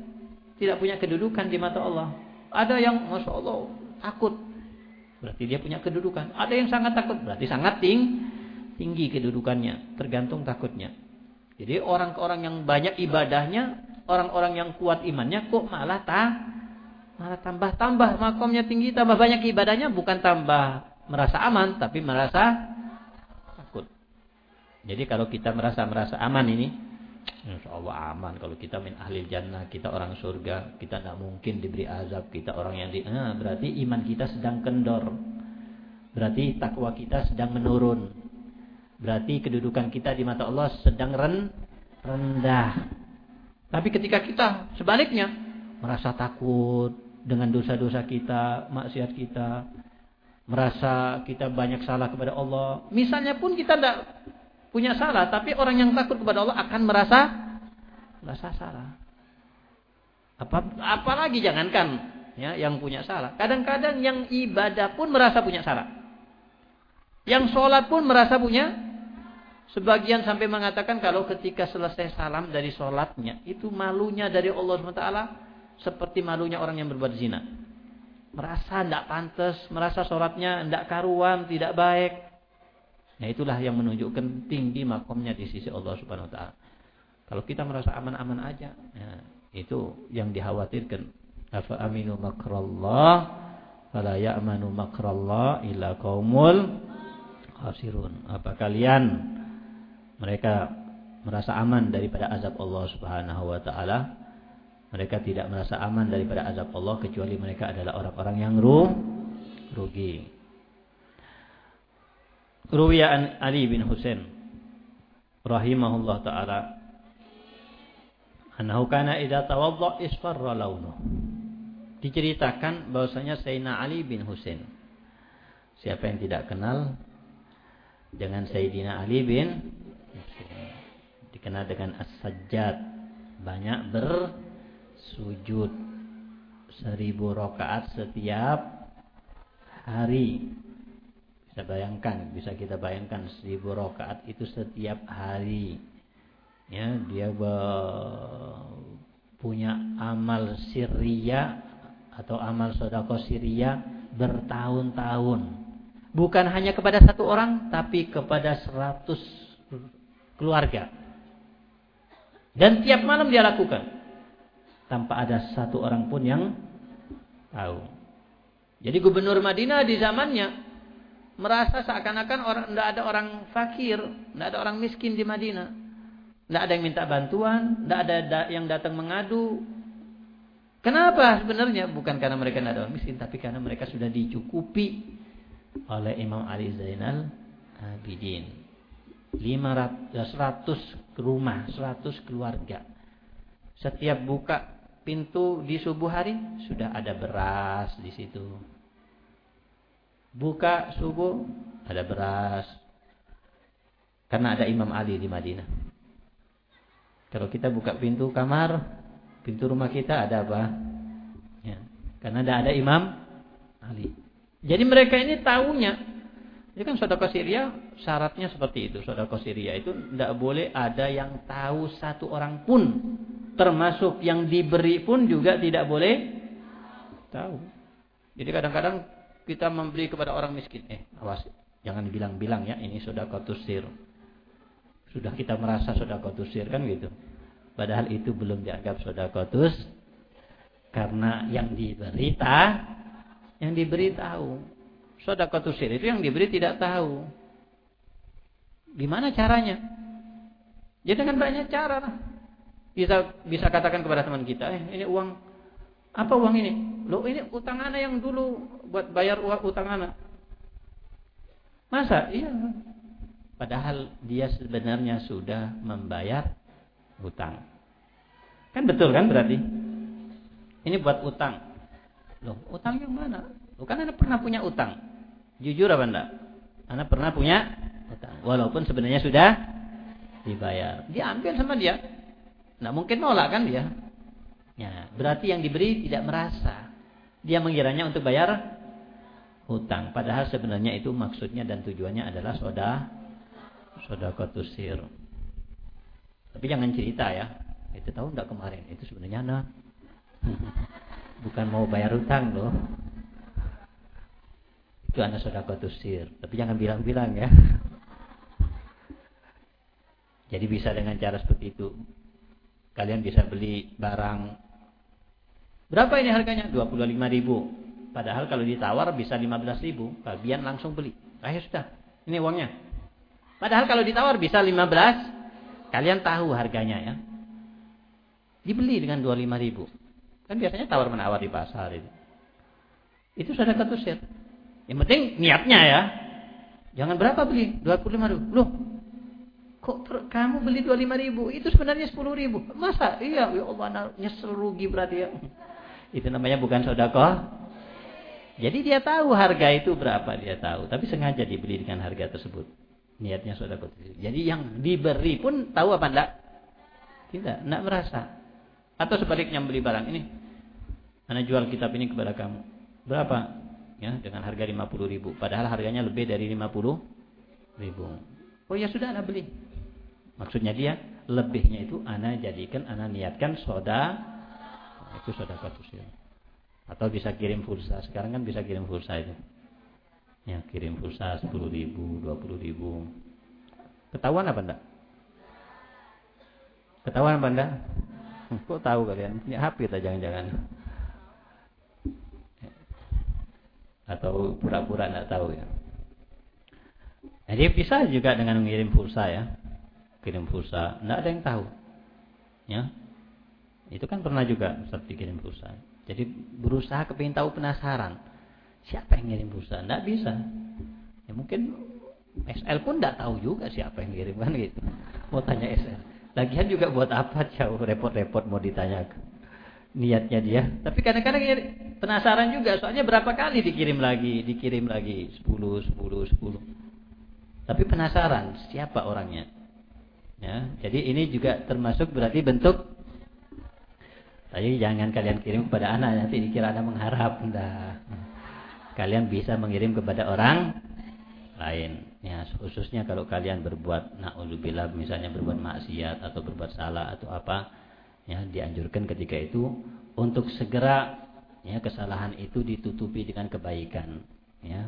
[SPEAKER 1] tidak punya kedudukan di mata Allah. Ada yang masya Allah takut berarti dia punya kedudukan. Ada yang sangat takut berarti sangat ting tinggi kedudukannya tergantung takutnya. Jadi orang-orang yang banyak ibadahnya, orang-orang yang kuat imannya kok malah tak malah tambah-tambah makomnya tinggi, tambah banyak ibadahnya bukan tambah merasa aman tapi merasa jadi kalau kita merasa-merasa aman ini, Insya Allah aman. Kalau kita min ahli jannah, kita orang surga, kita tidak mungkin diberi azab. Kita orang yang di, nah, berarti iman kita sedang kendor. Berarti takwa kita sedang menurun. Berarti kedudukan kita di mata Allah sedang ren, rendah. Tapi ketika kita sebaliknya merasa takut dengan dosa-dosa kita, maksiat kita, merasa kita banyak salah kepada Allah. Misalnya pun kita tidak punya salah, tapi orang yang takut kepada Allah akan merasa merasa salah. Apa apalagi jangankan ya yang punya salah. Kadang-kadang yang ibadah pun merasa punya salah. Yang sholat pun merasa punya sebagian sampai mengatakan kalau ketika selesai salam dari sholatnya itu malunya dari Allah SWT seperti malunya orang yang berbuat zina. Merasa tidak pantas, merasa sholatnya tidak karuan, tidak baik. Nah itulah yang menunjukkan tinggi makomnya di sisi Allah Subhanahu Wa Taala. Kalau kita merasa aman-aman aja, ya, itu yang dikhawatirkan. Afa aminu makrallah, fala ya'manu makrallah illa kaumul khasirun. Apa kalian mereka merasa aman daripada azab Allah Subhanahu wa taala? Mereka tidak merasa aman daripada azab Allah kecuali mereka adalah orang-orang yang rugi. Ruwiya an Ali bin Husain rahimahullah taala annahu kana idza tawadda isfarra launuh. Diceritakan bahwasanya Sayyidina Ali bin Husain. Siapa yang tidak kenal dengan Sayyidina Ali bin. Dikenal dengan As-Sajjad. Banyak bersujud. Seribu rakaat setiap hari bisa bayangkan, bisa kita bayangkan seribu rakaat itu setiap hari. Ya, dia punya amal siria atau amal sodako siria bertahun-tahun. Bukan hanya kepada satu orang, tapi kepada seratus keluarga. Dan tiap malam dia lakukan. Tanpa ada satu orang pun yang tahu. Jadi gubernur Madinah di zamannya merasa seakan-akan orang tidak ada orang fakir, tidak ada orang miskin di Madinah. Tidak ada yang minta bantuan, tidak ada yang datang mengadu. Kenapa sebenarnya? Bukan karena mereka tidak ada orang miskin, tapi karena mereka sudah dicukupi oleh Imam Ali Zainal Abidin. 500, 100 rumah, 100 keluarga. Setiap buka pintu di subuh hari sudah ada beras di situ. Buka subuh ada beras. Karena ada Imam Ali di Madinah. Kalau kita buka pintu kamar, pintu rumah kita ada apa? Ya, karena ada Imam Ali. Jadi mereka ini tahunya. Ini kan saudara Syria syaratnya seperti itu. Saudara Syria itu tidak boleh ada yang tahu satu orang pun. Termasuk yang diberi pun juga tidak boleh tahu. Jadi kadang-kadang kita memberi kepada orang miskin. Eh, awas. Jangan bilang-bilang ya, ini sudah kotusir. Sudah kita merasa sudah kotusir kan gitu. Padahal itu belum dianggap sudah kotus. Karena yang diberi tak yang diberi tahu. Sodakotu sir itu yang diberi tidak tahu. Gimana caranya? Jadi dengan banyak cara lah. Bisa bisa katakan kepada teman kita, eh ini uang apa uang ini? Lo ini utang anak yang dulu buat bayar uang utang anak. Masa? Iya. Padahal dia sebenarnya sudah membayar utang. Kan betul kan berarti? Ini buat utang. Loh, utang yang mana? Loh, kan Anda pernah punya utang. Jujur apa enggak? Anda pernah punya utang. Walaupun sebenarnya sudah dibayar. Diambil sama dia. Nah, mungkin nolak kan dia. Ya, berarti yang diberi tidak merasa. Dia mengiranya untuk bayar hutang. Padahal sebenarnya itu maksudnya dan tujuannya adalah soda soda kotusir. Tapi jangan cerita ya. Itu tahu enggak kemarin? Itu sebenarnya anak. bukan mau bayar utang loh itu anak sodako tusir tapi jangan bilang-bilang ya jadi bisa dengan cara seperti itu kalian bisa beli barang berapa ini harganya 25 ribu padahal kalau ditawar bisa 15 ribu kalian langsung beli ayo sudah ini uangnya padahal kalau ditawar bisa 15 kalian tahu harganya ya dibeli dengan 25 ribu Kan biasanya tawar menawar di pasar itu. Itu sudah ketusir. Yang penting niatnya ya. Jangan berapa beli? 25 ribu. Loh, kok kamu beli 25 ribu? Itu sebenarnya 10 ribu. Masa? Iya, ya Allah, nyesel rugi berarti ya. Itu namanya bukan sodako. Jadi dia tahu harga itu berapa dia tahu. Tapi sengaja dibeli dengan harga tersebut. Niatnya sodako. Jadi yang diberi pun tahu apa enggak? Tidak, enggak merasa. Atau sebaliknya beli barang ini Anda jual kitab ini kepada kamu. Berapa? Ya, dengan harga 50 ribu. Padahal harganya lebih dari 50 ribu. Oh ya sudah Anda beli. Maksudnya dia lebihnya itu Anda jadikan Anda niatkan soda itu soda katus ya. Atau bisa kirim pulsa. Sekarang kan bisa kirim pulsa itu. Ya, kirim pulsa 10 ribu, 20 ribu. Ketahuan apa enggak? Ketahuan apa enggak? Kok tahu kalian? Punya HP tak jangan-jangan? Atau pura-pura tidak tahu ya. Jadi bisa juga dengan mengirim pulsa ya. Kirim pulsa, tidak ada yang tahu. Ya. Itu kan pernah juga Ustaz dikirim pulsa. Jadi berusaha kepingin tahu penasaran. Siapa yang ngirim pulsa? Tidak bisa. Ya mungkin SL pun tidak tahu juga siapa yang ngirim kan gitu. Mau tanya SL. Lagian juga buat apa jauh repot-repot mau ditanyakan niatnya dia. Tapi kadang-kadang penasaran juga, soalnya berapa kali dikirim lagi, dikirim lagi 10, 10, 10. Tapi penasaran siapa orangnya. Ya, jadi ini juga termasuk berarti bentuk Tapi jangan kalian kirim kepada anak nanti dikira anak mengharap. Nah, kalian bisa mengirim kepada orang lain. Ya, khususnya kalau kalian berbuat naudzubillah misalnya berbuat maksiat atau berbuat salah atau apa, ya dianjurkan ketika itu untuk segera ya kesalahan itu ditutupi dengan kebaikan ya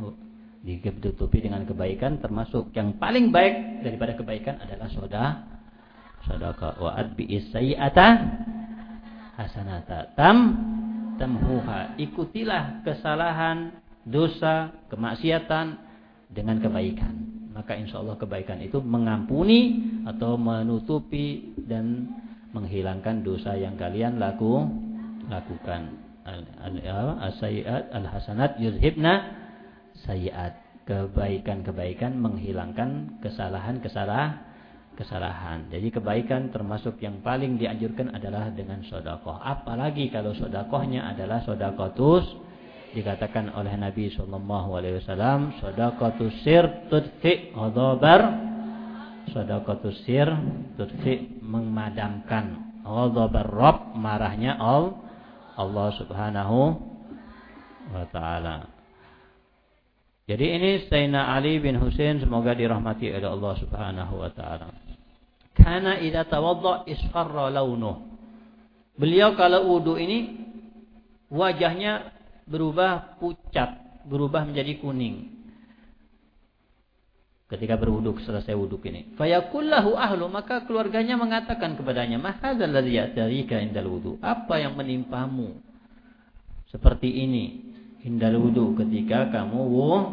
[SPEAKER 2] ditutupi dengan kebaikan termasuk yang paling baik daripada kebaikan adalah soda sodaka wa adbi sayyata hasanata. Tam tamhuha. Ikutilah kesalahan dosa kemaksiatan dengan kebaikan. Maka insya Allah kebaikan itu mengampuni atau menutupi dan menghilangkan dosa yang kalian laku lakukan. Al-sayyi'at al-hasanat yuzhibna sayiat kebaikan-kebaikan menghilangkan kesalahan-kesalahan kesalahan. Jadi kebaikan termasuk yang paling dianjurkan adalah dengan sodakoh. Apalagi kalau sodakohnya adalah sodakotus dikatakan oleh Nabi Shallallahu Alaihi Wasallam sodakotus sir tudfi odobar sodakotus sir tudfi memadamkan odobar rob marahnya all Allah Subhanahu wa taala. Jadi ini Sayyidina Ali bin Husain semoga dirahmati oleh Allah Subhanahu wa taala. Karena idza tawadda isfarra launuh. Beliau kalau wudu ini wajahnya berubah pucat, berubah menjadi kuning. Ketika berwudu selesai wudu ini. Fayakullahu ahlu maka keluarganya mengatakan kepadanya, "Ma hadzal ladzi ya'tarika indal wudu?" Apa yang menimpamu? Seperti ini Hindal wudu ketika kamu wuh.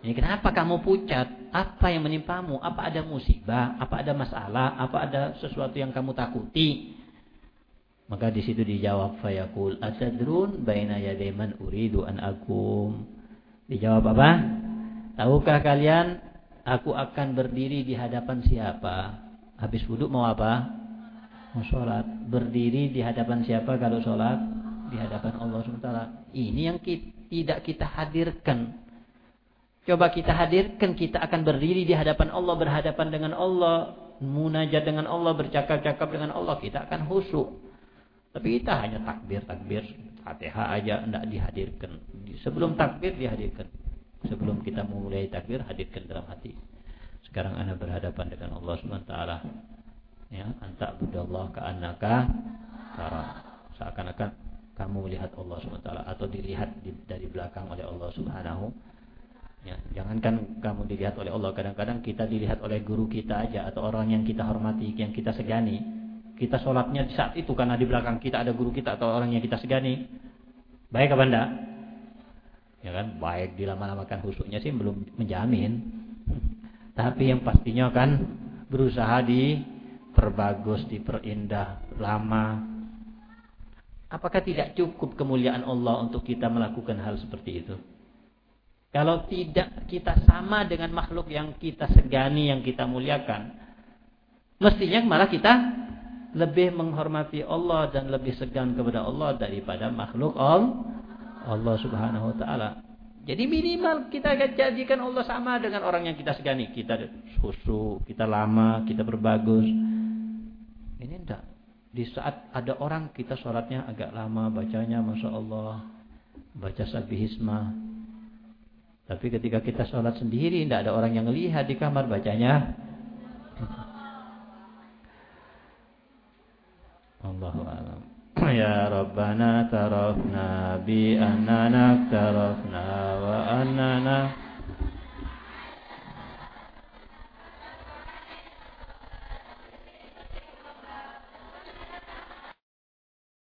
[SPEAKER 2] Ini kenapa kamu pucat? Apa yang menimpamu? Apa ada musibah? Apa ada masalah? Apa ada sesuatu yang kamu takuti? Maka di situ dijawab fayaqul atadrun baina yadayman uridu an akum. Dijawab apa? Tahukah kalian aku akan berdiri di hadapan siapa? Habis wudhu mau apa? Mau sholat. Berdiri di hadapan siapa kalau sholat? Di hadapan Allah SWT. Ini yang kita, tidak kita hadirkan. Coba kita hadirkan, kita akan berdiri di hadapan Allah, berhadapan dengan Allah, munajat dengan Allah, bercakap-cakap dengan Allah, kita akan khusyuk. Tapi kita hanya takbir-takbir, Fatihah aja tidak dihadirkan. Sebelum takbir dihadirkan. Sebelum kita memulai takbir, hadirkan dalam hati. Sekarang anda berhadapan dengan Allah SWT. Ya, anta budallah ka'annaka seakan-akan kamu melihat Allah SWT atau dilihat di, dari belakang oleh Allah Subhanahu ya, jangankan kamu dilihat oleh Allah kadang-kadang kita dilihat oleh guru kita aja atau orang yang kita hormati yang kita segani. Kita sholatnya di saat itu karena di belakang kita ada guru kita atau orang yang kita segani. Baik apa enggak? Ya kan? Baik dilama-lamakan khususnya sih belum menjamin. Tapi yang pastinya kan berusaha diperbagus diperindah lama Apakah tidak cukup kemuliaan Allah untuk kita melakukan hal seperti itu? Kalau tidak kita sama dengan makhluk yang kita segani, yang kita muliakan. Mestinya malah kita lebih menghormati Allah dan lebih segan kepada Allah daripada makhluk Allah subhanahu wa ta'ala. Jadi minimal kita jadikan Allah sama dengan orang yang kita segani. Kita susu, kita lama, kita berbagus. Ini enggak. Di saat ada orang kita sholatnya agak lama bacanya Masya Allah. Baca sabihisma Tapi ketika kita sholat sendiri Tidak ada orang yang melihat di kamar bacanya. Allahu alam. Ya Rabbana tarafna bi annana tarafna wa annana